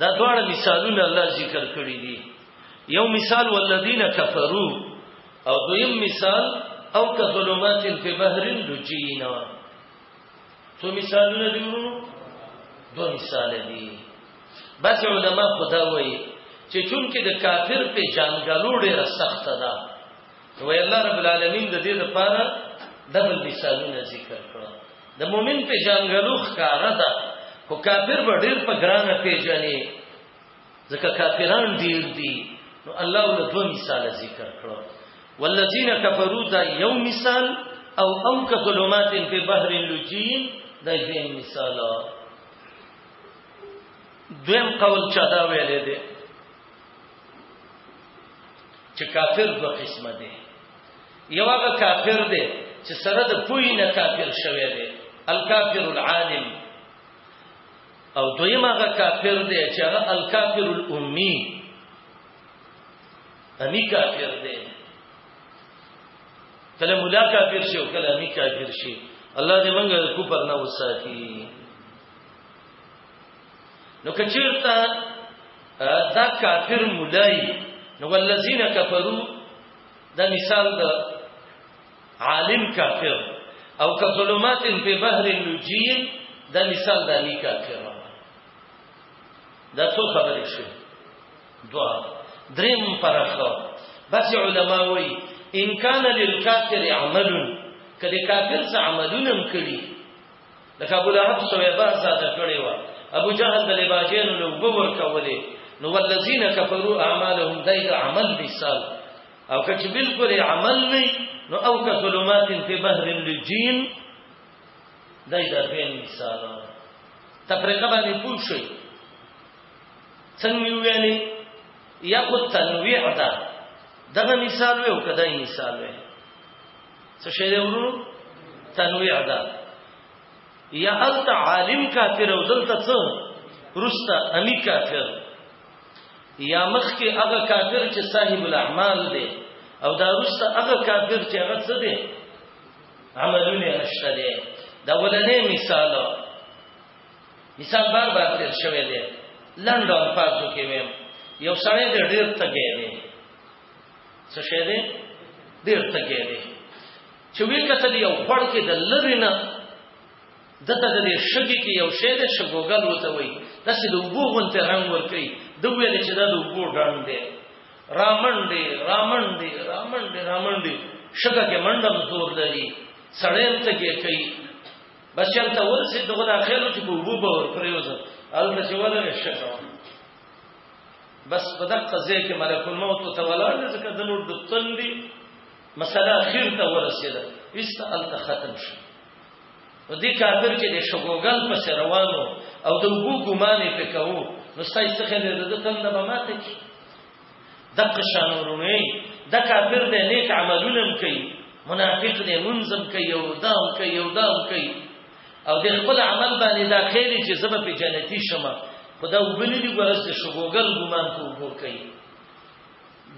دا دواړه مثالونه الله ذکر کړی دي یو مثال والذین کفروا او دویم مثال او کظلمات فی بحر لجینا تو مثالونه دي دو مثال دي بس علما خدا وایي چې چون کې د کافر په جانګلو ډېر سخت ده وی الله رب العالمین د دې لپاره دبل مثالونه ذکر کړو د مؤمن په جنګلو ښکارا ده خو کافر به ډیر په ګرانه پیژني ځکه کافران ډیر دي نو الله له دوه مثال ذکر کړو والذین کفروا دا یو مثال او او کظلمات په بحر لجین دا یو مثال دویم قول چا دا ویلې دي چې کافر دوه قسمه دي یو هغه کافر دی چې سره د پوی نه کافر شوی دی الکافر العالم او دویم هغه کافر دی چې هغه الکافر الامی امی کافر دی کله مولا کافر شي او کله امی کافر شي الله دې موږ د کوپر نه وساتي نو کچیرته دا کافر مولای نو ولذین کفروا دا مثال د عالم کافر او که ظلمات په بحر لجی دا مثال د علی کافر دا څو خبرې شو دوا دریم پرخه بس علما وی ان کان للکافر عمل کله کافر څه عملونه کړی لکه ابو لهب سویبا ساده کړی و ابو جهل د لباجین له وبور کولې نو والذین کفروا اعمالهم دایګ عمل مثال او کچ بالکل عمل نه نو او کظلمات فی بحر لجین دایګ فین مثال تفریقه باندې پوښی څنګه ویلې یا کو تنویع ده دغه مثال وې او کدای مثال وې څه شی دی ورونو تنویع ده یا الت عالم کافر او دلته څه رستا امی کافر یا مخ کې هغه کافر چې صاحب الاعمال دی او دا رستا هغه کافر چې هغه څه دی عملونه نشته دی دا ولنې مثال مثال بار بار تیر شوی دی لنډ او پاتو کې ویم یو سړی ډېر تګی دی څه شی دی ډیر تګی دی چې وی کتل یو خړ کې د لری نه دته د دې شګي کې یو شی د شګوګل وته وي داسې د وګو غونته رنگ ور کوي د ویل چې دا د وګو ډان دی رامن دی رامن دی رامن دی رامن دی شګه کې منډم زور لري سړیم ته کې کوي بس چلته ورسې دغه داخلو چې په وګو ور پریوځه البته چې ولر شګه بس په دقه ځای کې ملک الموت ته ولاړ دی ځکه د نور د تندي مسله اخر ته ورسېده ایسته هلته ختم شو نو دې کافر چې د شګوګل پسې روانو او د وګو ګمان یې په کوو نو ستاسو څخه د تنده به ماته کی دقه شان ورونه د کافر د نیک عملونه کوي منافق دې منظم کوي او دام کوي او دام کوي او د خپل عمل باندې دا خېلې چې زبه په جنتی شمه خدا وبلی دی ګورس د شګوګل ګمان کو ګور کوي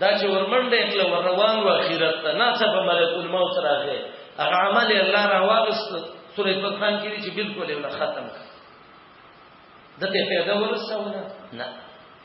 دا چې ورمنډه کله ور روان و اخرت ته ناڅه په ملک الموت راغی هغه عمل الله را واغست سورې فتحان کې چې بالکل یې ختم کړ دته پیدا ورسونه نه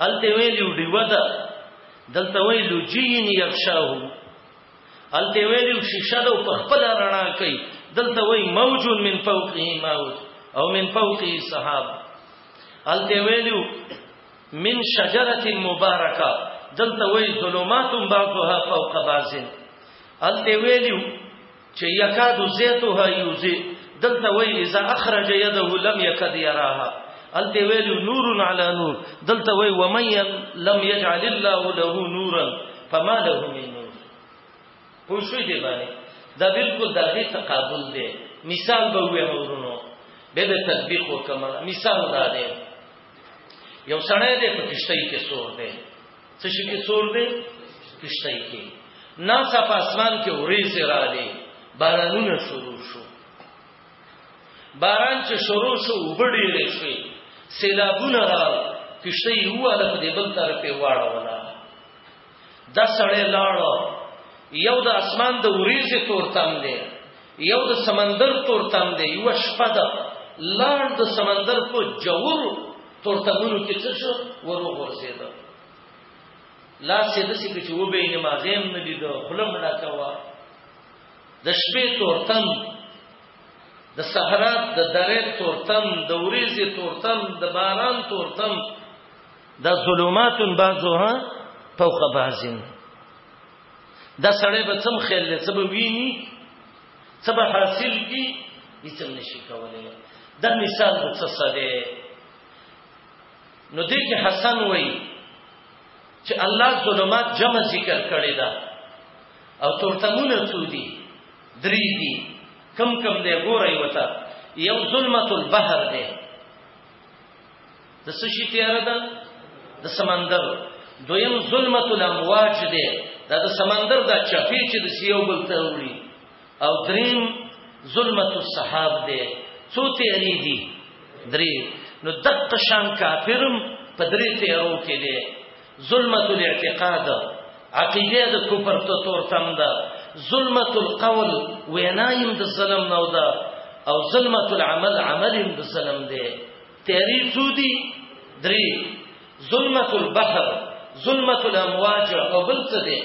هلته ویلو دیو ده دلته ویلو جین یغشاه هلته ویلو شیشه ده په خپل رڼا کوي دلته وی موج من فوقه موج او من فوقه سحاب هلته ویلو من شجره مبارکه دلته وی ظلمات بعضها فوق بعض هلته ویلو چې یکاد زیتها یوزی دلته وی اذا اخرج يده لم يكد يراها الته ویل نور على نور دلته وی ومن لم يجعل الله له نورا فما له من نور خو شو دی باندې دا بالکل د دې تقابل دی مثال به وې مورونو به د تطبیق وکم مثال دا دی یو سړی دی په کشته کې سور دی څه شي کې سور دی کشته کې ناڅا په اسمان کې اوریز را دی بارانونه شروع شو باران چې شروع شو وبډې رسوي سیلابونه را کشته یو والا په دې بل طرف په واړه ولا دا سړې لاړو یو د اسمان د اوریز تور تم دی یو د سمندر تور تم دی یو شپه ده لاړ د سمندر په جوور تورتمونو کې څه شو ورو غورځید لا سې د سې چې و به نه ما غیم نه دي د خلم نه کوا د شپې تورتم د صحرات د درې تورتم د ورېزې تورتم د باران تورتم د ظلمات بعضها فوق بعض دا سړی به څم خیال لري څه به ویني څه به حاصل کی هیڅ نشي کولای دا مثال د څه څه دی نو دې کې حسن وایي چې الله ظلمات جمع ذکر کړی دا او تورتمونه څو دي درې دي کم کم دی ګورای وتا یو ظلمت البحر دی د څه شي تیاره ده د سمندر دویم ظلمت الامواج ده دا د سمندر دا چپی چې د سیو بل ته وړي او دریم ظلمت الصحاب ده څو تیری دي درې نو دق شان کافرم په درې تیرو کې ده ظلمت الاعتقاد عقیده د کفر ته تور تم ده ظلمت القول وینایم د ظلم نو ده او ظلمت العمل عملیم د ظلم ده تیری سودی درې ظلمت البحر ظلمت الامواج او بل څه دی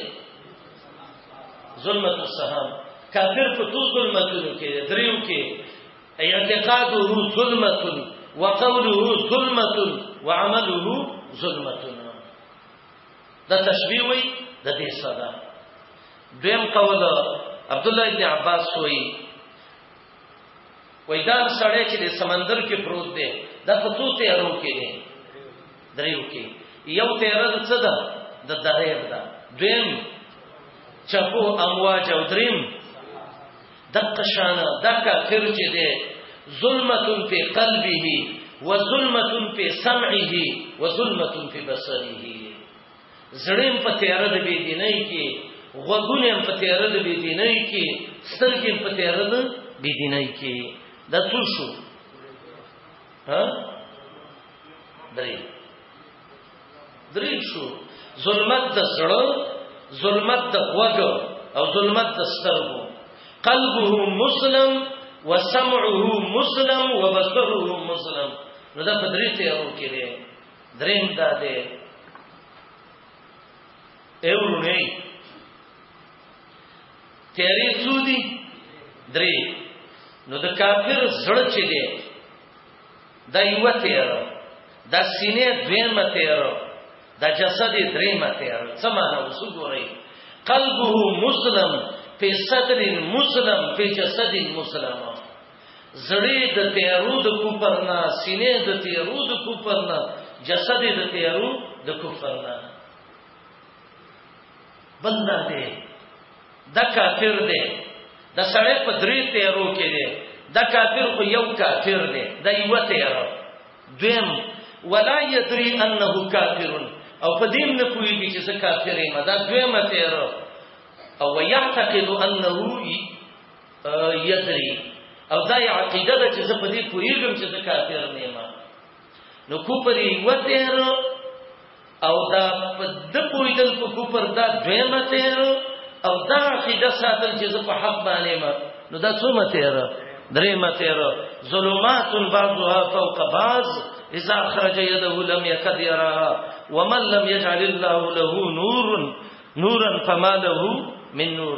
ظلمت السهام کافر په تو ظلمتونو کې دریو کې اعتقاده ظلمت وقوله ظلمت وعمله ظلمت دا تشبیه وي د دې صدا دویم قول عبد الله ابن عباس وایي وای دا سړی چې د سمندر کې پروت دی دا په څو تیارو کې دی دریو کې یو تیاره د څه ده د دریب ده دویم چپو امواج او دریم دقه شانه دقه کر چې دی ظلمت فی قلبه وظلمت فی سمعه وظلمت فی بصره زړه په تیاره د بی دینۍ کې غوګونه په تیاره د بی دینۍ کې سترګې په تیاره د بی دینۍ کې دا څه شو ها درې درې شو ظلمت د زړه ظلمت د غوګ او ظلمت د سترګو قلبه مسلم وسمعه مسلم وبصره مسلم نو دا په درې تیارو کې دی دریم دا دی ایورونه تیری څو دي درې نو د کافر زړه چې دی دا یو تیر دا سینې دویمه تیر دا جسد دریمه تیر څه معنا وسو ګورئ قلبه مسلم په صدر مسلم په جسد مسلم زړه د تیارو د کفر نه سینې د تیارو د کفر نه جسد د تیارو د کفر نه بنده دی د کافر دی د سړی په درې تیارو کې دی د کافر خو یو کافر دی د یو تیارو دویم ولا یدری انه کافر او په دې نه پوهیږي چې زه کافر یم دا دویمه تیارو او ويعتقد انه یدری او دا یې عقیده ده چې زه په دې پوهېږم چې زه کافر نه یم نو کوپر یې یوه تېر او دا په ده پوهېدل په کوپر دا دویمه تېر او دا عقیده ساتل چې زه په حق باندې یم نو دا څومه تېر درېمه تېر ظلمات بعضها فوق بعض اذا خرج يده لم يكد يراها ومن لم يجعل الله له نور نورا فما له من نور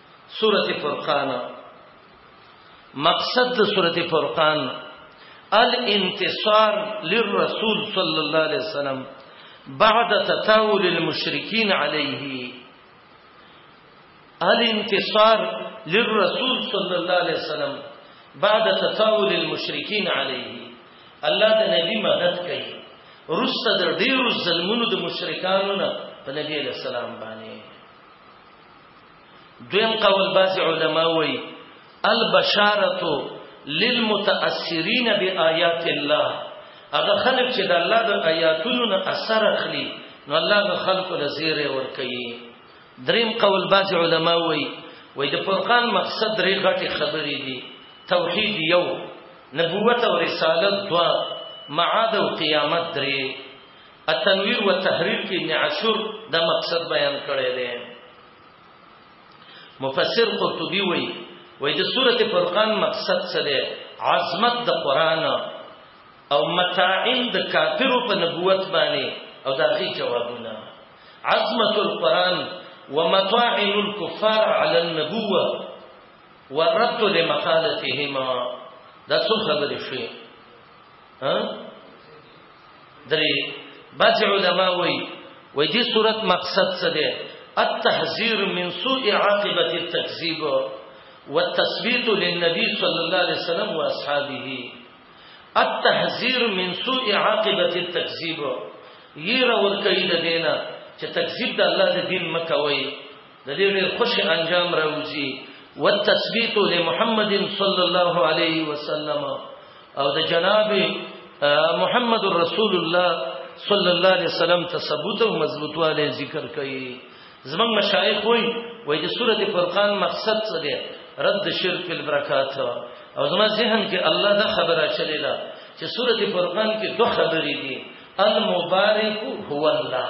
سورة فرقان مقصد د سورة فرقان الانتصار للرسول صلی الله علیه وسلم بعد تتاول المشرکین علیه الانتصار للرسول صلی الله علیه وسلم بعد تطاول المشرکین علیه الله د نبی مدد کوي رسته د ډیرو ظلمونو د مشرکانو نه په نبی علیہ السلام باندې دویم قول بعض علما وی البشارت للمتاثرین بآیات الله هغه خلک چې د الله د آیاتونو نه اثر اخلي نو الله د خلکو له زیره ور کوي دریم قول بعض علما وی وی د فرقان مقصد درې غټي خبرې دي توحید یو نبوت او رسالت دوا معاد او قیامت درې التنویر و تحریر کې ابن عاشور دا مقصد بیان کړی دی مفسر قرطبي وایي وایي د سورته فرقان مقصد څه دی عظمت د قران او متاعین د کافرو په نبوت باندې او دا غي جوابونه عظمت القران ومتاعن الكفار على النبوه ورد لمقالتهما دا څه خبرې شوې ها درې بعض علما وایي وای دې صورت مقصد څه دی التحذير من سوء عاقبه التكذيب والتثبيت للنبي صلى الله عليه وسلم واصحابه التحذير من سوء عاقبه التكذيب ير ور کوي د دینه چې تکذیب د الله د دین مکوي د دې ډېر خوش انجام راوځي والتثبيت لمحمد صلى الله عليه وسلم او د جناب محمد رسول الله صلى الله عليه وسلم تثبوت او مضبوطواله ذکر کوي زمنګ مشایخ وای وای د سوره فرقان مقصد څه دی رد شرک فی البرکات او زما ذهن کې الله دا خبره چلی دا چې سوره فرقان کې دوه خبرې دي المبارک هو الله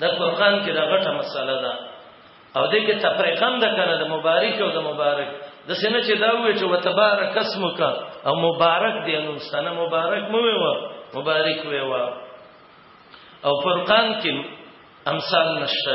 دا فرقان کې دا غټه مسله ده او دې کې تفریقم ده کنه د مبارک او د مبارک د سینه چې دا وې چې وتبارک اسمک او مبارک دی نو سنه مبارک مو وې مبارک وې وا او فرقان کې امثال نشته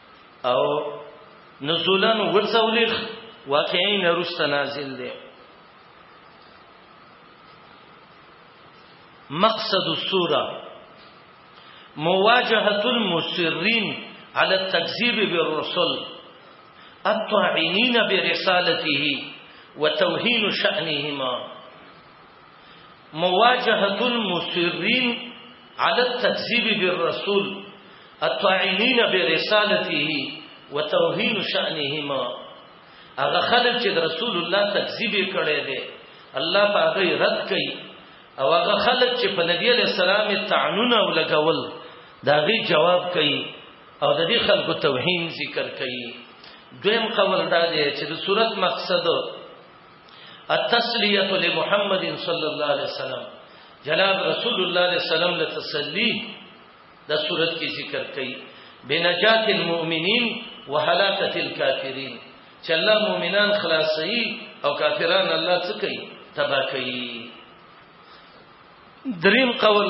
او نزولا ورزولخ واقعين رست نازل دي مقصد السورة مواجهة المسرين على التكذيب بالرسل الطاعنین برسالته وتوهین شأنهما مواجهة المسرين على التكذيب بالرسول الطاعنين برسالته وتوهين شأنهما هغه خلک چې رسول الله تکذیب کړي دي الله په هغه رد کوي او هغه خلک چې په نبی علی السلام تعنون او لګول دا غي جواب کوي او د دې خلکو توهین ذکر کوي دویم قول دا دی چې د صورت مقصد التسلیه لمحمد صلی الله علیه وسلم جناب رسول الله علیه وسلم له تسلی د صورت کې ذکر کړي بنجات المؤمنین وهلاکت الكافرین چې الله مؤمنان خلاصي او کافران الله څه کوي تبا کوي دریم قول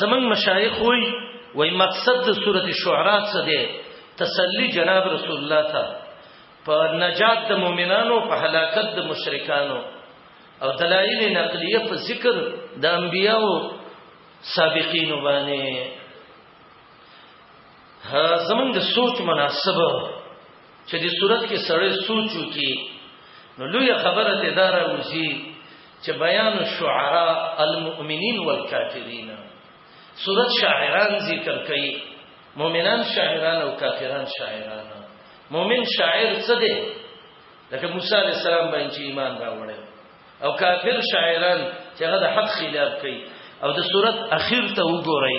زمنګ مشایخ وای وای مقصد د سورته شعراء څه دی تسلی جناب رسول الله ته په نجات د مؤمنانو په هلاکت د مشرکانو او دلایل نقلیه په ذکر د انبیاو سابقین باندې زمنګ د سوچ مناسبه چې د صورت کې سړی سوچ وکړي نو لوی خبره ده دا راوځي چې بیان الشعراء المؤمنین والکافرین صورت شاعران ذکر کوي مؤمنان شاعران او کافران شاعران مؤمن شاعر څه دی لکه موسی علی السلام باندې ایمان راوړل او کافر شاعران چې هغه د حق خلاف کوي او د صورت اخیر ته وګورئ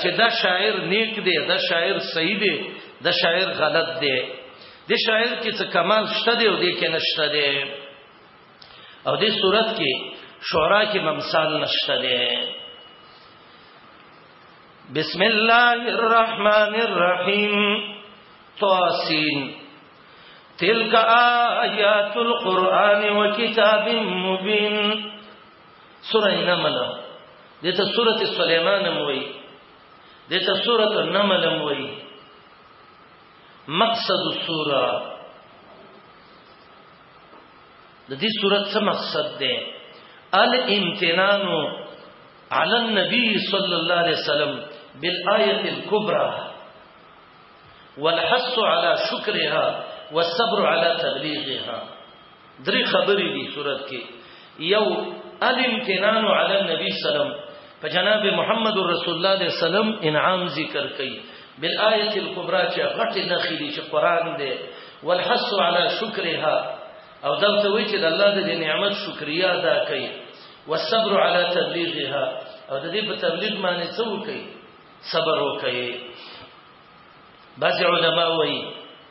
چې دا شاعر نیک دی دا شاعر صحیح دی دا شاعر غلط دی د شاعر کې څه کمال شته دی او د کې نشته دی او د صورت کې شعرا کې ممثال نشته دی بسم الله الرحمن الرحیم تواسین تلك آیات القرآن وکتاب مبین سوره نمل دته سوره سليمان موي دته سوره نمل موي مقصد السوره د دې سوره څه مقصد ده الامتنان على النبي صلى الله عليه وسلم بالايه الكبرى والحث على شكرها والصبر على تبليغها درې خبرې دي صورت کې یو الامتنان علی النبي سلام په جناب محمد رسول الله علیه السلام انعام ذکر کړي بالآیت الکبرى چې غټه نخې دي چې قران دی والحث على شکرها او دا ته وی چې د الله د نعمت شکریا ادا کړئ والصبر على تبلیغها او د دې په تبلیغ باندې څه وکړئ صبر وکړئ بعض علماء وایي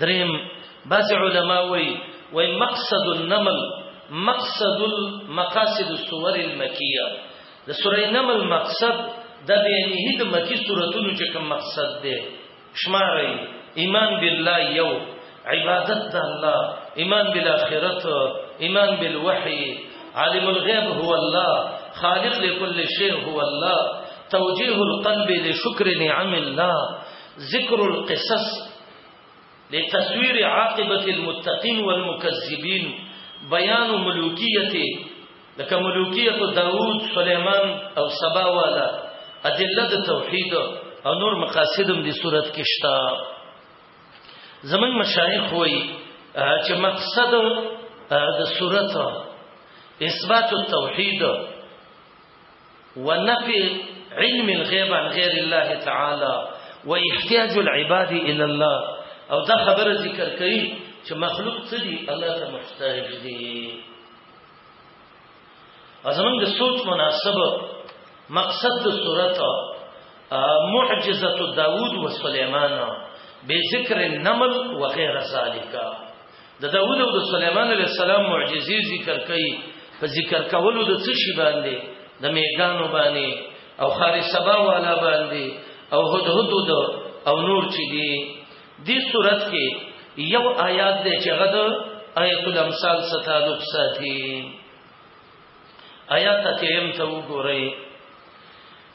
دریم بعض علما وی وی مقصد النمل مقصد المقاصد السور المکیه د سوره نمل مقصد د بیانه د مکی سوراتونو چې کوم مقصد دی شماري ایمان بالله یو عبادت د الله ایمان بالاخره ایمان بالوحی عالم الغیب هو الله خالق لكل شيء هو الله توجيه القلب لشكر نعم الله ذکر القصص لتصویر عاقبت المتقین والمکذبین بیان ملوکیت لکه ملوکیت داوود سلیمان او سبا والا ادله د توحید او نور مقاصدم دي صورت کې شتا زمنګ مشایخ وای چې مقصد د صورت اثبات التوحید ونفي علم الغيب عن غير الله تعالى واحتياج العباد الى الله او دا خبره ذکر کوي چې مخلوق څه دي الله ته محتاج دي ازمن د سوچ مناسب مقصد د صورت معجزه داوود و سليمان به ذکر النمل وغير ذلك د داوود او د سليمان عليه السلام معجزې ذکر کړي په ذکر کولو د څه شي باندې د میګانو باندې او خارج سبا والا باندې او هدهد د او نور چې دي دې صورت کې یو آیات دې چې غد آیت الامثال سره تعلق ساتي آیات ته هم ته وګورئ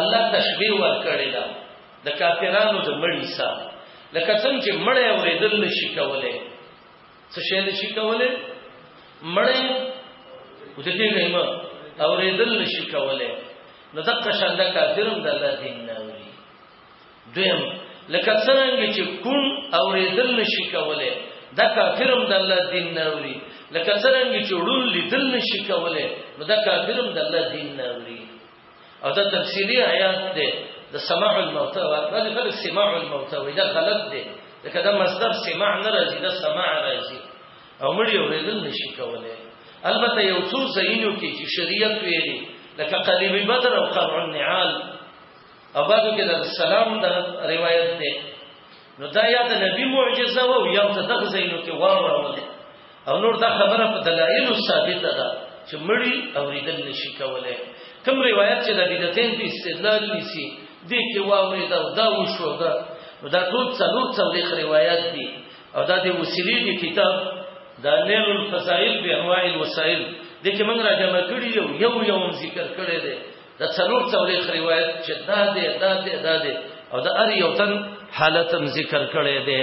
الله تشبیه ورکړی دا د کافرانو د مړی سره لکه څنګه چې مړی اورېدل نشي کولای څه شي نشي کولای مړی ودته نه ما اورېدل نشي کولای نو دغه شند کافرم د الله دین نه اوري دویم لکه څنګه چې کون اورېدل نشي کولای دا کافرم د الله دین نه اوري لکه څنګه چې وړول لیدل نشي کولای نو دا کافرم د الله دین نه اوري او دا تفسیری آیات دی د سماع الموتى بعضې خلک سماع الموتى وایي دا غلط دی ځکه دا مصدر سماع نه راځي دا سماع راځي او مړي اورېدل نشي کولی البته یو څو ځایونو کې چې شریعت ویلي لکه قلیب البدر او قرع النعال او بعضو کې د سلام د روایت دی نو دا یا د نبی معجزه و یا د دغه ځایونو کې واوروله او نور دا خبره په دلایلو ثابته ده چې مړی اوریدل نشي کولای کوم روایت چې د بدعتین په استدلال نیسی دې کې واوري دا دا وشو دا دا ټول څلور څلور روایت دي او دا د وسیلې دی کتاب دا نیل الفضائل به انواع الوسائل د کې موږ را جمع کړی یو یو یو ذکر کړی دی دا څلور څلور روایت چې دا دې دا دې دا دې او دا ار یو تن حالتم ذکر کړی دی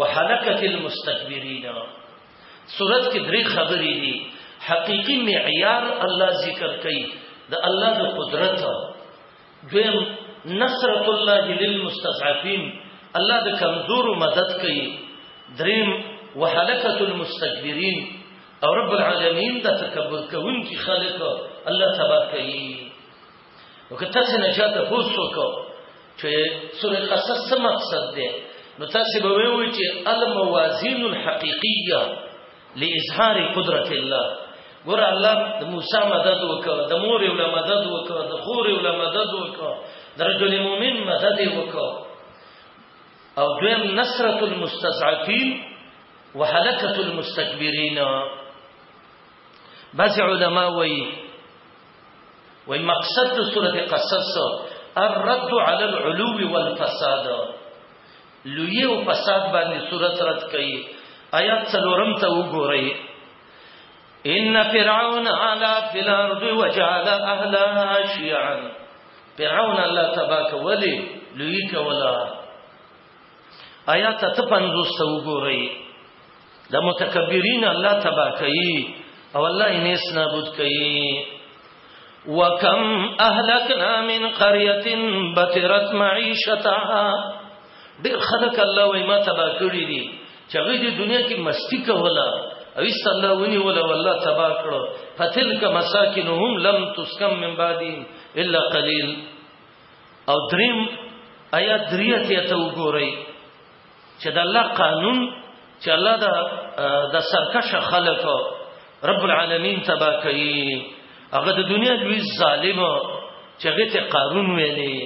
وحلکت المستكبرین سورت کې درې خبرې دي حقيقي معیار الله ذکر کوي د الله د قدرت دویم نصرت الله للمستضعفين الله د کمزور مدد کوي دریم وحلکت المستكبرين او رب العالمین د تکبر کوونکي خلق الله تبارک کوي نو که تاسو نه چاته پوښتنه وکړو چې سورې قصص څه مقصد دی نو تاسو به وایئ چې الموازین الحقیقیه لاظهار قدرت الله ګور الله د موسی مدد وکړ د مور یو مدد وکړ د خور یو مدد وکړ د رجل مؤمن مدد وکړ او دویم نصرت المستضعفین وهلكه المستكبرین بعض علما وایي وای مقصد د سورته قصص الرد علی العلو والفساد لوی او فساد باندې سورته رد کړي آیات څلورم ته وګورئ ان فرعون علا فی الارض وجعل اهلها شیعا فرعون الله تبارک ولی لوی کولا آیات ته 50 ته وګورئ د متکبرین الله تبا کوي او الله یې نس نابود کوي وکم اهلکنا من قريه بترت معيشتها ډیر خلک الله وای ما تبا کړی دي چې غوی د دنیا کې مستی کوله او ایست الله ونی ولا والله تبا کړو فتلک مساکنهم لم تسکم من بعدهم الا قليل او دریم آیات دریت ته وګورئ چې د الله قانون چې الله د د سرکش خلق رب العالمین تبا کوي هغه د دنیا لوی ظالم چې هغه ته قارون ویلي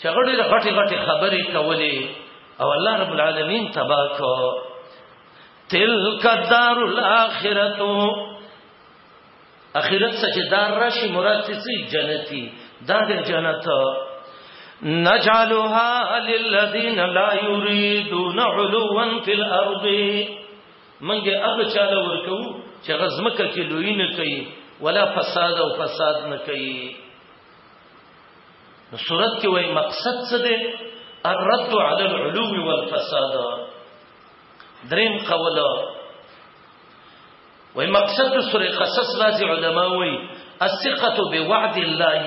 چې هغه ډېر غټي غټي خبرې کولې او الله رب العالمین تبا کو تلک الدار الاخرته اخرت څه چې دار راشي مراد څه جنتی دا د جنت نجعلها للذین لا یریدون علوا فی الارض منګه هغه چاله ورکو چې غزمکه کې لوی نه کوي ولا فساد او فساد نه کوي نو صورت کې وای مقصد څه دی الرد علی العلو والفساد دریم قوله وای مقصد د سورې قصص بعض علما وای الثقه بوعد الله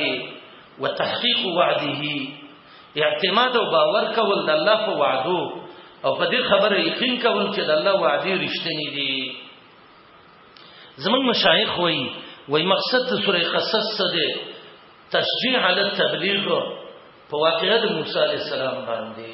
وتحقيق وعده اعتماد او باور کول د الله په وعدو او په دې خبره یقین کول چې د الله وعده رښتینی دي زمون مشایخ وای وای مقصد د سورې قصص څه دی تشجيع علی التبلیغ په واقعې د موسی علی السلام باندې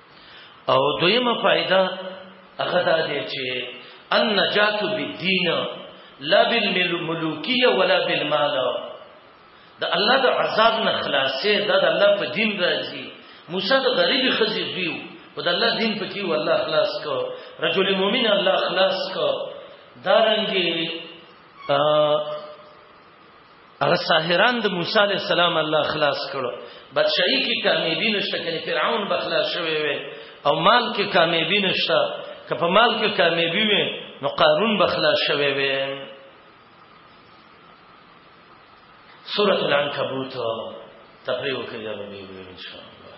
او دویمه فائدہ هغه دا دی چې النجات بالدین لا بالملوکیه ولا بالمال د الله د عذاب نه خلاصې د الله په دین راځي موسی د غریب خزي دیو او د الله دین په کې والله خلاص کو رجل مؤمن الله خلاص کو دارنګي هغه ساحران د موسی علی السلام الله خلاص کړو بادشاہي کې کامیابی نشته کني فرعون بخلا شوی وي او مال کې کامیابی نشته که په مال کې کامیابی وي نو قارون بخلا شوی وي سورۃ العنکبوت تفریح وکړئ به ان شاء الله